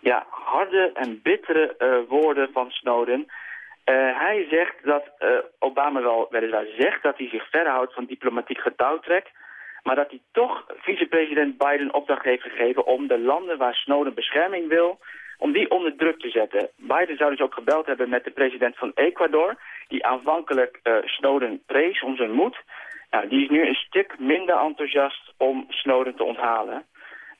Ja, harde en bittere uh, woorden van Snowden. Uh, hij zegt dat uh, Obama wel weliswaar zegt dat hij zich verhoudt van diplomatiek getouwtrek... Maar dat hij toch vicepresident Biden opdracht heeft gegeven om de landen waar Snowden bescherming wil, om die onder druk te zetten. Biden zou dus ook gebeld hebben met de president van Ecuador, die aanvankelijk uh, Snowden prees om zijn moed. Nou, die is nu een stuk minder enthousiast om Snowden te onthalen.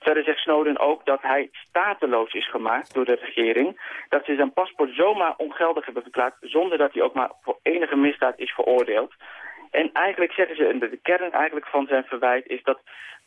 Verder zegt Snowden ook dat hij stateloos is gemaakt door de regering. Dat ze zijn paspoort zomaar ongeldig hebben verklaard zonder dat hij ook maar voor enige misdaad is veroordeeld. En eigenlijk zeggen ze, en de kern eigenlijk van zijn verwijt is dat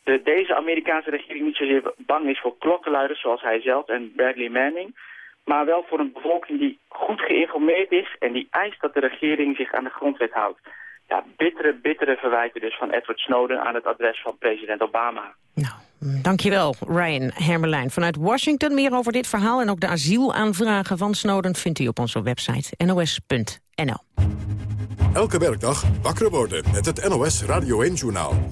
de, deze Amerikaanse regering niet zozeer bang is voor klokkenluiders zoals hij zelf en Bradley Manning, maar wel voor een bevolking die goed geïnformeerd is en die eist dat de regering zich aan de grondwet houdt. Ja, bittere, bittere verwijten dus van Edward Snowden aan het adres van president Obama. Nou, dankjewel Ryan Hermelijn. Vanuit Washington meer over dit verhaal en ook de asielaanvragen van Snowden vindt u op onze website nos.nl. Elke werkdag wakker worden met het NOS Radio 1-journaal.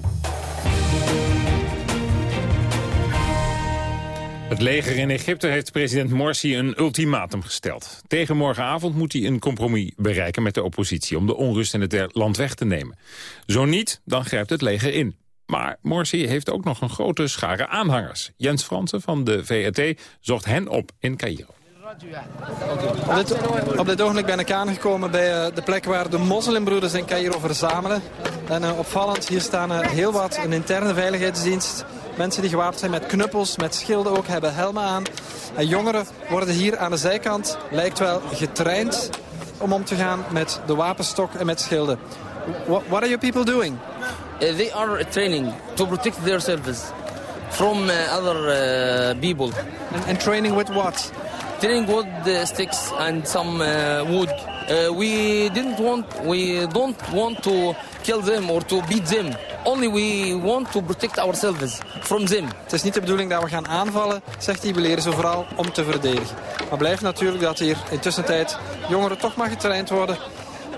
Het leger in Egypte heeft president Morsi een ultimatum gesteld. Tegen morgenavond moet hij een compromis bereiken met de oppositie... om de onrust in het land weg te nemen. Zo niet, dan grijpt het leger in. Maar Morsi heeft ook nog een grote schare aanhangers. Jens Fransen van de VRT zocht hen op in Cairo. Op dit, op dit ogenblik ben ik aangekomen bij eh, de plek waar de moslimbroeders in Cairo verzamelen. En uh, opvallend, hier staan uh, heel wat een interne veiligheidsdienst. Mensen die gewapend zijn met knuppels, met schilden ook, hebben helmen aan. En jongeren worden hier aan de zijkant, lijkt wel, getraind om om te gaan met de wapenstok en met schilden. What, what are your people doing? Uh, they are training to protect their service from uh, other uh, people. And, and training with what? Training with the sticks and some uh, wood. Uh, we didn't want, we don't want to kill them or to beat them. Only we want to protect ourselves from them. Het is niet de bedoeling dat we gaan aanvallen, zegt hij. We leren ze vooral om te verdedigen. Maar blijft natuurlijk dat hier intussen tijd jongeren toch maar getraind worden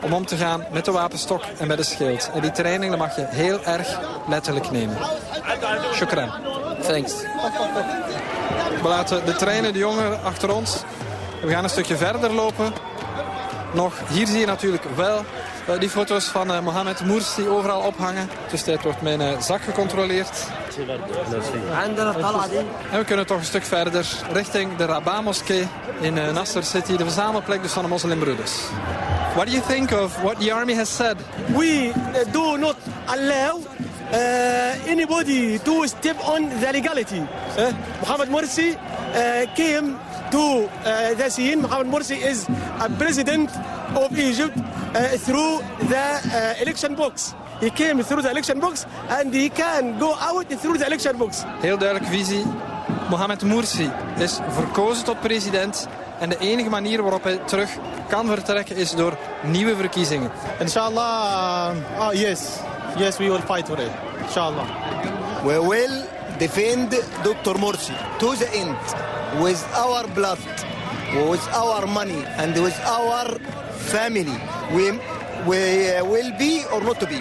om om te gaan met de wapenstok en met de schild. En die trainingen mag je heel erg letterlijk nemen. Shukran. Thanks. We laten de treinen, de jongeren achter ons. We gaan een stukje verder lopen. Nog, hier zie je natuurlijk wel uh, die foto's van uh, Mohamed Morsi overal ophangen. Tussentijd wordt mijn uh, zak gecontroleerd. En we kunnen toch een stuk verder richting de Rabat-moskee in Nasser City. De verzamelplek dus van de moslimbroeders. What do you think of what the army has said? We do not allow anybody to step on the legality. Uh, Mohamed Morsi uh, came to uh, the scene. Mohamed Morsi is a president of Egypt uh, through the uh, election box. He came through the election box and he can go out through the election box. Heel duidelijk visie. Mohamed Morsi is verkozen tot president. En de enige manier waarop hij terug kan vertrekken is door nieuwe verkiezingen. Inshallah, uh, oh yes. Yes, we will fight for it. Inshallah. We will defend Dr. Morsi to the end with our blood, with our money and with our family. We, we will be or not to be.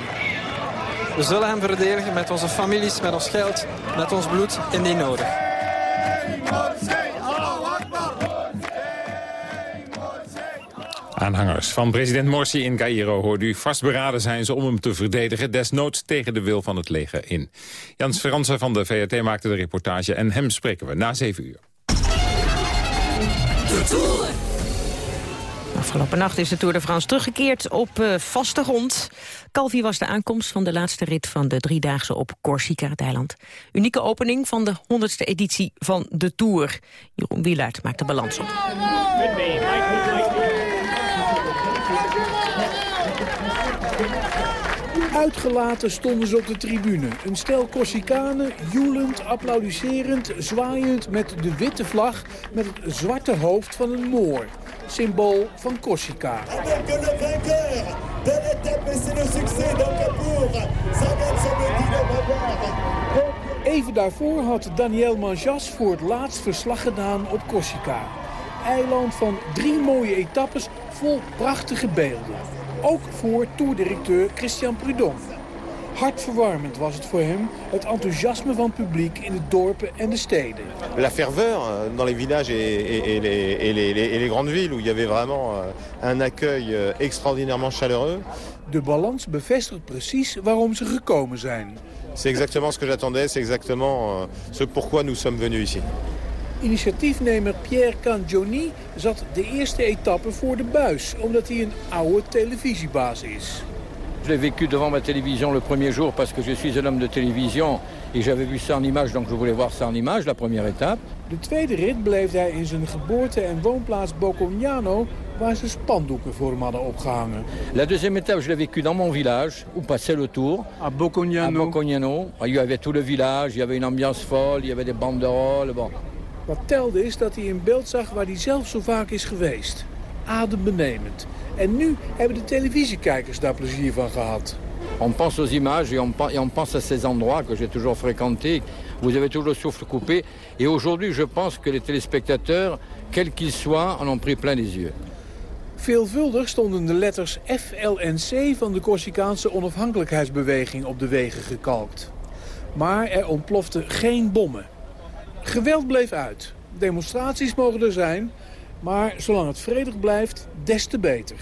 We zullen hem verdedigen met onze families, met ons geld, met ons bloed, indien nodig. Aanhangers van president Morsi in Cairo hoorde u vastberaden zijn ze om hem te verdedigen, desnoods tegen de wil van het leger in. Jans Fransen van de VRT maakte de reportage en hem spreken we na zeven uur. Afgelopen nacht is de Tour de France teruggekeerd op uh, vaste grond. Calvi was de aankomst van de laatste rit van de driedaagse op Corsica, het eiland. Unieke opening van de 100ste editie van de Tour. Jeroen Wielaert maakt de balans op. Uitgelaten stonden ze op de tribune. Een stel Corsicanen, joelend, applaudisserend, zwaaiend met de witte vlag... met het zwarte hoofd van een moor. Symbool van Corsica. Even daarvoor had Daniel Manjas voor het laatst verslag gedaan op Corsica. Eiland van drie mooie etappes vol prachtige beelden. Ook voor toerdirecteur Christian Prudhomme. Hartverwarmend was het voor hem, het enthousiasme van het publiek in de dorpen en de steden. La ferveur dans les villages et, et, et, les, et, les, et les grandes villes où il y avait vraiment un accueil extraordinairement chaleureux. De balans bevestigt precies waarom ze gekomen zijn. C'est exactement ce que j'attendais, c'est exactement ce pourquoi nous sommes venus ici. Initiatiefnemer Pierre Cangioni zat de eerste etappe voor de buis... omdat hij een oude televisiebaas is. Je l'ai vécu devant ma télévision le premier jour parce que je suis un homme de télévision et j'avais vu ça en image, donc je voulais voir ça en image, la première étape. De tweede rit bleef hij in zijn geboorte- en woonplaats Bocognano, waar ze spandoeken voor hem hadden opgehangen. La deuxième étape, je l'ai vécu dans mon village, où passait le tour. À Bocognano. À Bocognano. Il y avait tout le village, il y avait une ambiance folle, il y avait des banderoles, bon. Wat telde is dat hij een beeld zag waar hij zelf zo vaak is geweest. Adembenemend. En nu hebben de televisiekijkers daar plezier van gehad. On pense aux images et on, et on pense à ces endroits que j'ai toujours fréquentés. Vous avez toujours le souffle coupé. Et aujourd'hui, je pense que les téléspectateurs, quels qu'ils soient, en ont pris plein les yeux. Veelvuldig stonden de letters F, L en C van de Corsicaanse onafhankelijkheidsbeweging op de wegen gekalkt. Maar er ontploften geen bommen. Geweld bleef uit. Demonstraties mogen er zijn, maar zolang het vredig blijft, des te beter.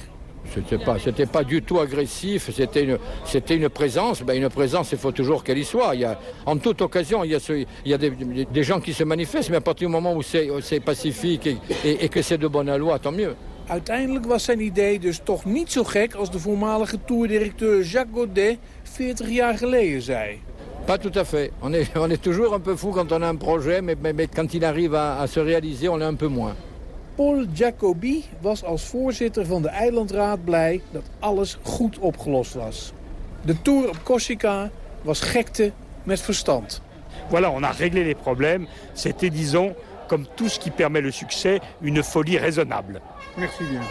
C'était pas, c'était pas du tout agressif, c'était une, c'était une présence. Ben une présence, il faut toujours qu'elle y soit. Il y a, en toute occasion, il y a, ce, il y a des, des, gens qui se manifestent, mais à partir du moment où c'est, c'est pacifique et, et, et que c'est de bonne loi, tant mieux. Uiteindelijk was zijn idee dus toch niet zo gek als de voormalige toerdirecteur Jacques Godet 40 jaar geleden zei. Pas tout à fait. On est, (laughs) on est toujours un peu fou quand on a un projet, mais, mais, mais quand il arrive à, à, se réaliser, on est un peu moins. Paul Jacobi was als voorzitter van de eilandraad blij dat alles goed opgelost was. De tour op Corsica was gekte met verstand. Voilà, on a réglé les problèmes. C'était, disons, comme tout ce qui permet le succès, une folie raisonnable. Merci bien.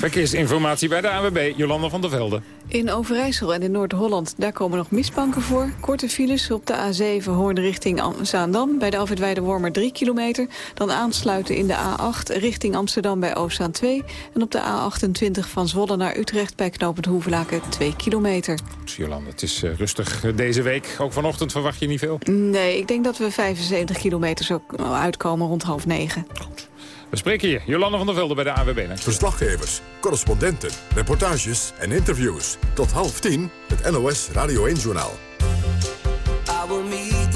Verkeersinformatie bij de AWB, Jolanda van der Velde. In Overijssel en in Noord-Holland, daar komen nog misbanken voor. Korte files op de A7 Hoorn richting Zaandam. Bij de Alfred Wormer 3 kilometer. Dan aansluiten in de A8 richting Amsterdam bij Oostzaan 2. En op de A28 van Zwolle naar Utrecht bij knooppunt Hoevelaken 2 kilometer. Jolanda, het is rustig deze week. Ook vanochtend verwacht je niet veel? Nee, ik denk dat we 75 kilometer zo uitkomen rond half negen. Goed. We spreken hier, Jolanda van der Velde bij de AWB. Verslaggevers, correspondenten, reportages en interviews. Tot half tien, het NOS Radio 1-journaal. I will meet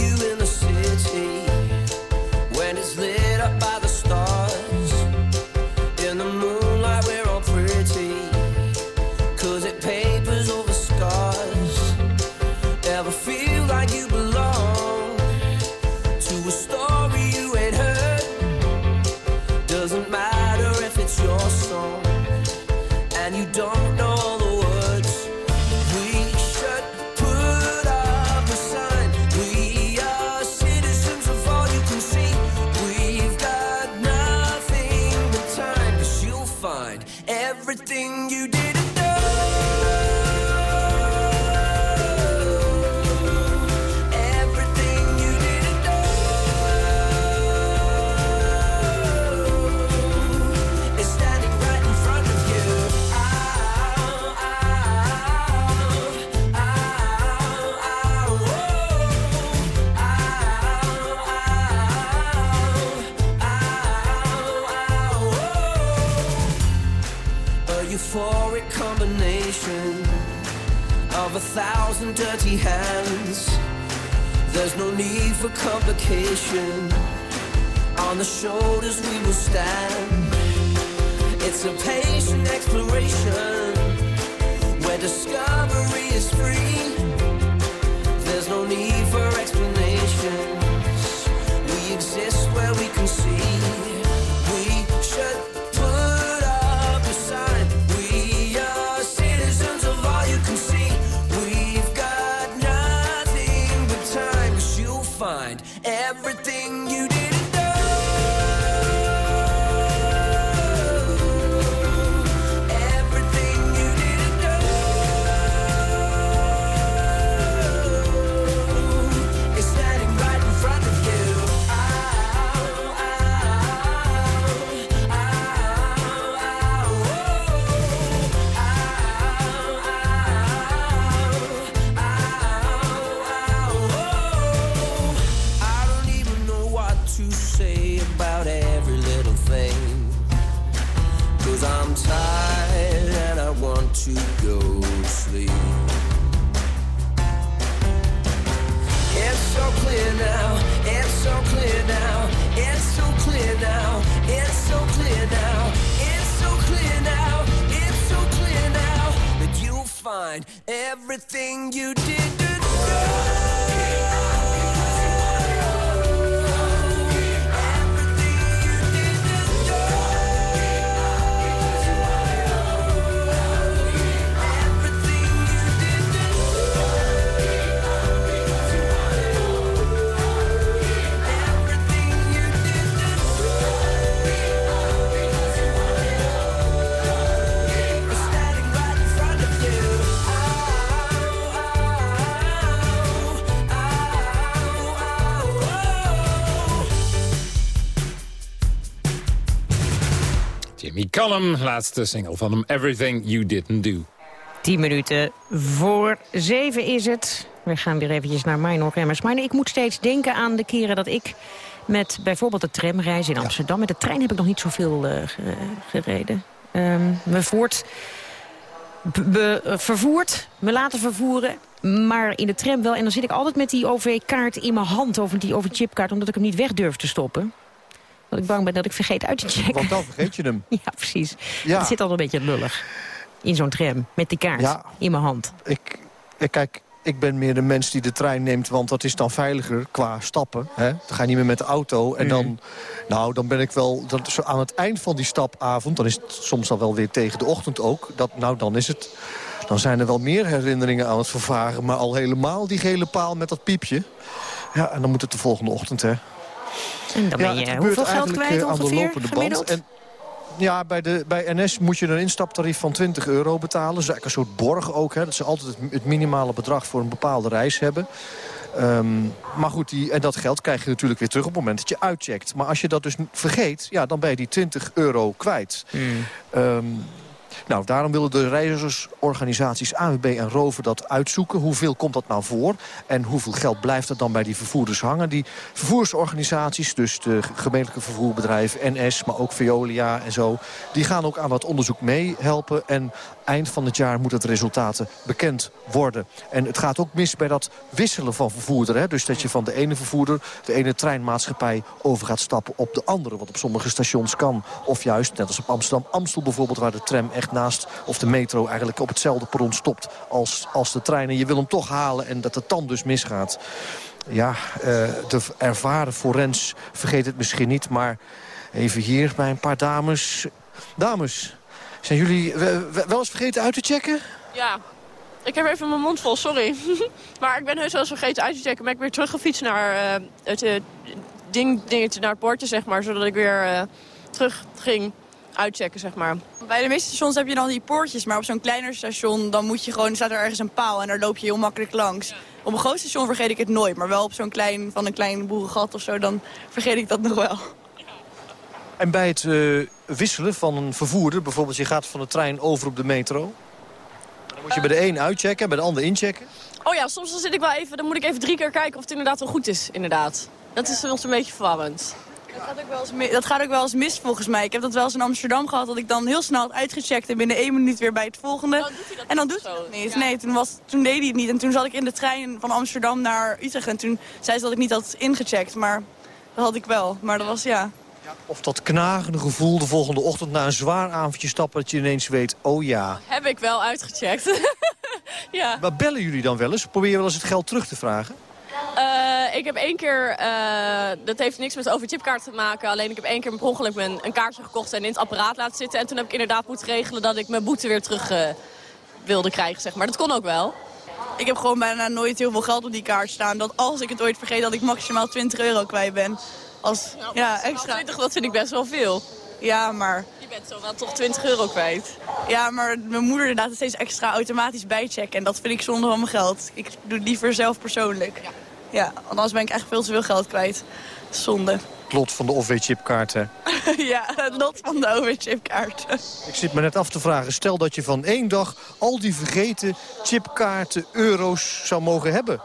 you'll find everything you didn't perfect combination of a thousand dirty hands. There's no need for complication. On the shoulders we will stand. It's a patient exploration where discovery is free. Clear now, it's so clear now, it's so clear now, it's so clear now, it's so clear now, it's so clear now. That you'll find everything you didn't Jimmy Callum, laatste single van hem, Everything You Didn't Do. 10 minuten voor zeven is het. We gaan weer eventjes naar Minor Remmers. Maar ik moet steeds denken aan de keren dat ik met bijvoorbeeld de tramreis in Amsterdam... met de trein heb ik nog niet zoveel eh, ge- gereden. Ehm, me voort be- vervoerd, me laten vervoeren, maar in de tram wel. En dan zit ik altijd met die OV-kaart in mijn hand, over die OV-chipkaart... omdat ik hem niet weg durf te stoppen. Dat ik bang ben dat ik vergeet uit te checken. Want dan vergeet je hem. (laughs) Ja, precies. Ja. Het zit altijd een beetje lullig. In zo'n tram, met die kaart Ja. in mijn hand. Ik, ik, kijk, ik ben meer de mens die de trein neemt, want dat is dan veiliger qua stappen. Hè? Dan ga je niet meer met de auto. En dan, nou, dan ben ik wel, dat, zo aan het eind van die stapavond... dan is het soms dan wel weer tegen de ochtend ook. Dat, nou, dan is het... Dan zijn er wel meer herinneringen aan het vervaren. Maar al helemaal die gele paal met dat piepje. Ja, en dan moet het de volgende ochtend, hè. En dan ben je hoeveel geld kwijt eh, ongeveer, gemiddeld? En ja, bij, de, bij NS moet je een instaptarief van 20 euro betalen. Dat is eigenlijk een soort borg ook. Hè. Dat ze altijd het, het minimale bedrag voor een bepaalde reis hebben. Ehm, maar goed, die, en dat geld krijg je natuurlijk weer terug op het moment dat je uitcheckt. Maar als je dat dus vergeet, ja, dan ben je die 20 euro kwijt. Ehm, nou, daarom willen de reizigersorganisaties AWB en Rover dat uitzoeken. Hoeveel komt dat nou voor? En hoeveel geld blijft er dan bij die vervoerders hangen? Die vervoersorganisaties, dus de gemeentelijke vervoerbedrijven, NS, maar ook Veolia en zo... die gaan ook aan dat onderzoek meehelpen. En eind van het jaar moeten de resultaten bekend worden. En het gaat ook mis bij dat wisselen van vervoerder. Hè? Dus dat je van de ene vervoerder, de ene treinmaatschappij... over gaat stappen op de andere, wat op sommige stations kan. Of juist, net als op Amsterdam-Amstel bijvoorbeeld... waar de tram echt naast, of de metro eigenlijk op hetzelfde perron stopt... als, als de trein. En je wil hem toch halen en dat het dan dus misgaat. Ja, eh, de ervaren forens vergeet het misschien niet... maar even hier bij een paar dames... Dames, zijn jullie wel eens vergeten uit te checken? Ja, ik heb even mijn mond vol, sorry. (laughs) maar ik ben heus wel eens vergeten uit te checken. Maar ik ben weer teruggefietst naar eh, het eh, ding, dingetje, naar het bordje, zeg maar. Zodat ik weer eh, terug ging uitchecken, zeg maar. Bij de meeste stations heb je dan die poortjes, maar op zo'n kleiner station dan moet je gewoon, staat er ergens een paal en daar loop je heel makkelijk langs. Op een groot station vergeet ik het nooit, maar wel op zo'n klein, van een klein boerengat of zo, dan vergeet ik dat nog wel. En bij het eh, wisselen van een vervoerder, bijvoorbeeld je gaat van de trein over op de metro... dan moet je bij de een uitchecken, bij de ander inchecken. Oh ja, soms dan zit ik wel even, dan moet ik even drie keer kijken of het inderdaad wel goed is, inderdaad. Dat is soms een beetje verwarrend. Dat gaat, ook wel eens dat gaat ook wel eens mis volgens mij. Ik heb dat wel eens in Amsterdam gehad, dat ik dan heel snel had uitgecheckt en binnen één minuut weer bij het volgende. en dan doet hij dat niet. Nee, toen, was, toen deed hij het niet. En toen zat ik in de trein van Amsterdam naar Utrecht en toen zei ze dat ik niet had ingecheckt. Maar dat had ik wel. Maar dat was ja. Of dat knagende gevoel de volgende ochtend na een zwaar avondje stappen... dat je ineens weet, oh ja. Heb ik wel uitgecheckt. (laughs) ja. Maar bellen jullie dan wel eens? Probeer je wel eens het geld terug te vragen? Eh, ik heb één keer, eh, dat heeft niks met overchipkaart te maken. Alleen ik heb één keer per ongeluk mijn, een kaartje gekocht en in het apparaat laten zitten. En toen heb ik inderdaad moeten regelen dat ik mijn boete weer terug eh, wilde krijgen, zeg maar. Dat kon ook wel. Ik heb gewoon bijna nooit heel veel geld op die kaart staan. Dat als ik het ooit vergeet, dat ik maximaal 20 euro kwijt ben. Als, ja, extra. 20, dat vind ik best wel veel. Ja, maar... Je bent zo wel toch 20 euro kwijt. Ja, maar mijn moeder inderdaad het steeds extra automatisch bijchecken. En dat vind ik zonde van mijn geld. Ik doe het liever zelf persoonlijk. Ja. ja, want anders ben ik echt veel te veel geld kwijt. Zonde. Het lot van de OV-chipkaart, hè? (laughs) ja, het lot van de OV-chipkaart. Ik zit me net af te vragen, stel dat je van één dag... al die vergeten chipkaarten, euro's zou mogen hebben.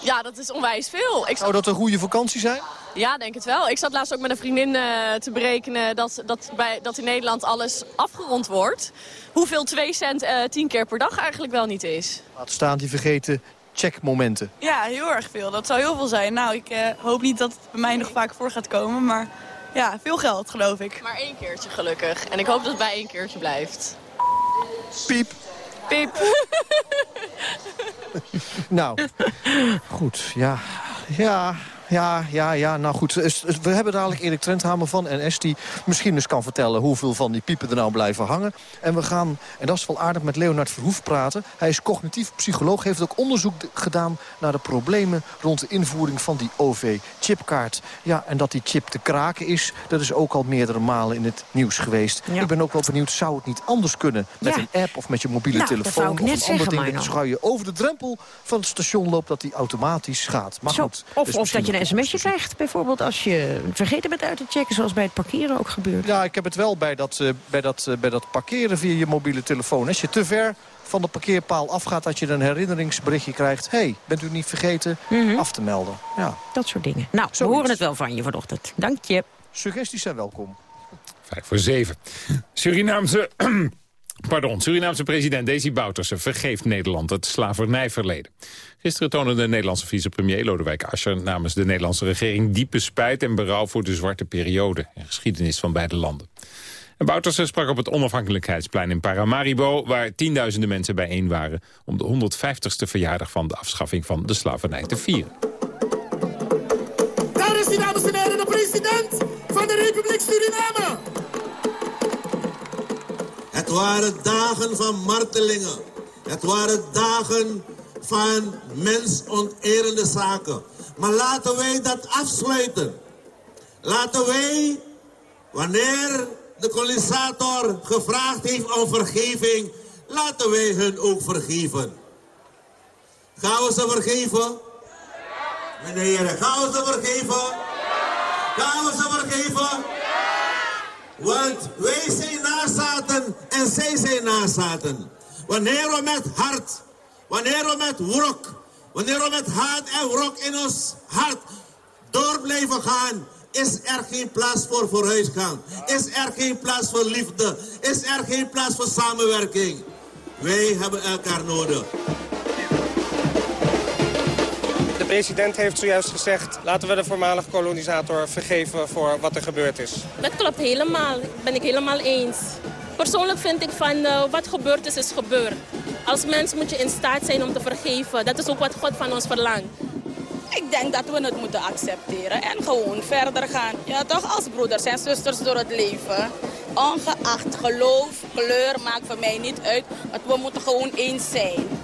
Ja, dat is onwijs veel. Ik Zou dat een goede vakantie zijn? Ja, denk het wel. Ik zat laatst ook met een vriendin eh, te berekenen dat, dat, bij, dat in Nederland alles afgerond wordt. Hoeveel 2 cent eh 10 keer per dag eigenlijk wel niet is. Laat staan die vergeten checkmomenten. Ja, heel erg veel. Dat zou heel veel zijn. Nou, ik eh, hoop niet dat het bij mij nog vaak voor gaat komen, maar ja, veel geld geloof ik. Maar één keertje gelukkig. En ik hoop dat het bij één keertje blijft. Piep. Piep. (laughs) Nou, goed, ja. Ja, ja, ja, ja. Nou goed, we hebben dadelijk Erik Trenthamer van NS... die misschien eens kan vertellen hoeveel van die piepen er nou blijven hangen. En we gaan, en dat is wel aardig, met Leonard Verhoef praten. Hij is cognitief psycholoog, heeft ook onderzoek gedaan... naar de problemen rond de invoering van die OV-chipkaart. Ja, en dat die chip te kraken is, dat is ook al meerdere malen in het nieuws geweest. Ik ben ook wel benieuwd, zou het niet anders kunnen... met Ja. een app of met je mobiele Nou, telefoon of een ander zeggen, ding... Dat je over de drempel van het station loopt dat die automatisch gaat. Maar Zo, goed, of, dus of dat je een sms'je krijgt, bijvoorbeeld als je vergeten bent uit te checken... zoals bij het parkeren ook gebeurt. Ja, ik heb het wel bij dat, eh, bij, dat, eh, bij dat parkeren via je mobiele telefoon. Als je te ver van de parkeerpaal afgaat, dat je een herinneringsberichtje krijgt. hey, bent u niet vergeten af te melden. Ja. Dat soort dingen. Nou, we horen het wel van je vanochtend. Dank je. Suggesties zijn welkom. Vijf voor zeven. Surinaamse... Pardon, Surinaamse president Desi Bouterse vergeeft Nederland het slavernijverleden. Gisteren toonde de Nederlandse vicepremier Lodewijk Asscher namens de Nederlandse regering diepe spijt en berouw voor de zwarte periode en geschiedenis van beide landen. En Bouterse sprak op het onafhankelijkheidsplein in Paramaribo, waar tienduizenden mensen bijeen waren om de 150ste verjaardag van de afschaffing van de slavernij te vieren. Daar is die, dames en heren, de president van de Republiek Suriname. Het waren dagen van martelingen. Het waren dagen van mensonterende zaken. Maar laten wij dat afsluiten. Laten wij, wanneer de kolonisator gevraagd heeft om vergeving, laten wij hun ook vergeven. Gaan we ze vergeven? Meneer, gaan we ze vergeven? Gaan we ze vergeven? Want wij zijn nazaten en zij zijn nazaten. Wanneer we met hart, wanneer we met wrok, wanneer we met haat en wrok in ons hart door blijven gaan, is er geen plaats voor vooruitgang. Is er geen plaats voor liefde. Is er geen plaats voor samenwerking. Wij hebben elkaar nodig. De president heeft zojuist gezegd... laten we de voormalige kolonisator vergeven voor wat er gebeurd is. Dat klopt helemaal. Dat ben ik helemaal eens. Persoonlijk vind ik van eh, wat gebeurd is, is gebeurd. Als mens moet je in staat zijn om te vergeven. Dat is ook wat God van ons verlangt. Ik denk dat we het moeten accepteren en gewoon verder gaan. Ja, toch als broeders en zusters door het leven. Ongeacht geloof, kleur, maakt voor mij niet uit. Want we moeten gewoon eens zijn.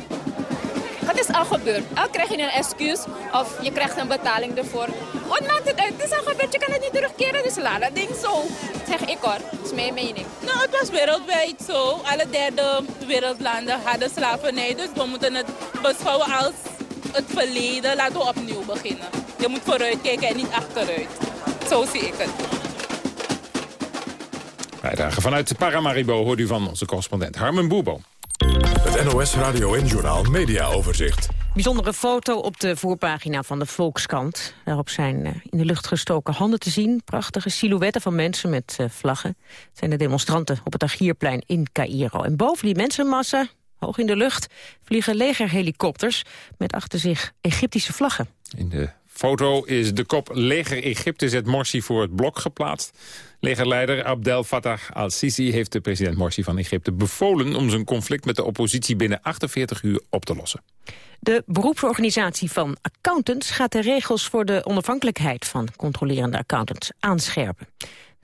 Het is al gebeurd. Al krijg je een excuus of je krijgt een betaling ervoor. Wat maakt het uit? Het is al gebeurd. Je kan het niet terugkeren. Dus laat dat ding zo. Zeg ik hoor. Dat is mijn mening. Nou, het was wereldwijd zo. Alle derde wereldlanden hadden slavernij. Dus we moeten het beschouwen als het verleden. Laten we opnieuw beginnen. Je moet vooruit kijken en niet achteruit. Zo zie ik het. Bijdrage vanuit Paramaribo hoort u van onze correspondent Harmen Boebo. Het NOS Radio en Journaal Media Overzicht. Bijzondere foto op de voorpagina van de Volkskrant. Daarop zijn eh, in de lucht gestoken handen te zien. Prachtige silhouetten van mensen met eh, vlaggen. Het zijn de demonstranten op het Agierplein in Cairo. En boven die mensenmassa, hoog in de lucht, vliegen legerhelikopters... met achter zich Egyptische vlaggen. In de foto is de kop Leger Egypte zet Morsi voor het blok geplaatst. Legerleider Abdel Fattah al-Sisi heeft de president Morsi van Egypte bevolen... om zijn conflict met de oppositie binnen 48 uur op te lossen. De beroepsorganisatie van accountants gaat de regels voor de onafhankelijkheid van controlerende accountants aanscherpen.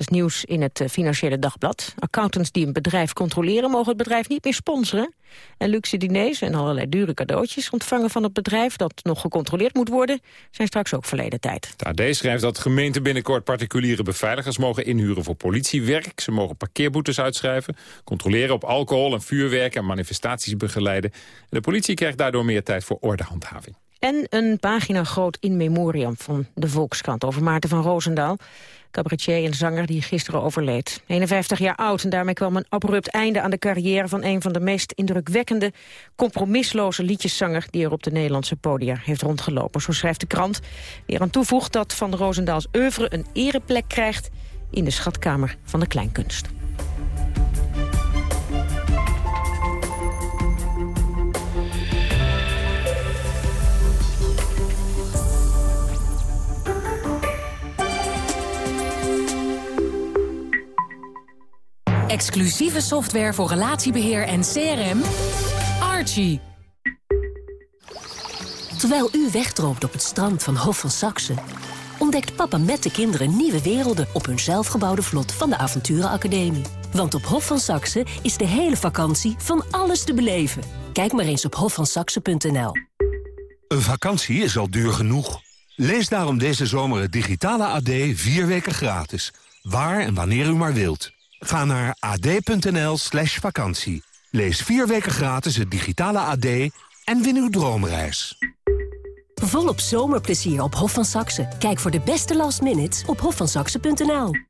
Is nieuws in het eh, Financiële Dagblad. Accountants die een bedrijf controleren mogen het bedrijf niet meer sponsoren. En luxe diners en allerlei dure cadeautjes ontvangen van het bedrijf dat nog gecontroleerd moet worden, zijn straks ook verleden tijd. De AD schrijft dat gemeenten binnenkort particuliere beveiligers mogen inhuren voor politiewerk. Ze mogen parkeerboetes uitschrijven, controleren op alcohol en vuurwerk en manifestaties begeleiden. En de politie krijgt daardoor meer tijd voor ordehandhaving. En een pagina groot in memoriam van de Volkskrant over Maarten van Roosendaal. Cabaretier en zanger die gisteren overleed. 51 jaar oud en daarmee kwam een abrupt einde aan de carrière... van een van de meest indrukwekkende, compromisloze liedjeszanger... die er op de Nederlandse podia heeft rondgelopen. Zo schrijft de krant, die eraan toevoegt dat Van Roosendaals oeuvre... een ereplek krijgt in de schatkamer van de kleinkunst. Exclusieve software voor relatiebeheer en CRM. Archie. Terwijl u wegdroomt op het strand van Hof van Saxe... ontdekt papa met de kinderen nieuwe werelden... op hun zelfgebouwde vlot van de Avonturenacademie. Want op Hof van Saxe is de hele vakantie van alles te beleven. Kijk maar eens op hofvansaxe.nl. Een vakantie is al duur genoeg. Lees daarom deze zomer het digitale AD vier weken gratis. Waar en wanneer u maar wilt. Ga naar ad.nl slash vakantie. Lees vier weken gratis het digitale AD en win uw droomreis. Volop zomerplezier op Hof van Saxe. Kijk voor de beste last minutes op hofvansaxe.nl.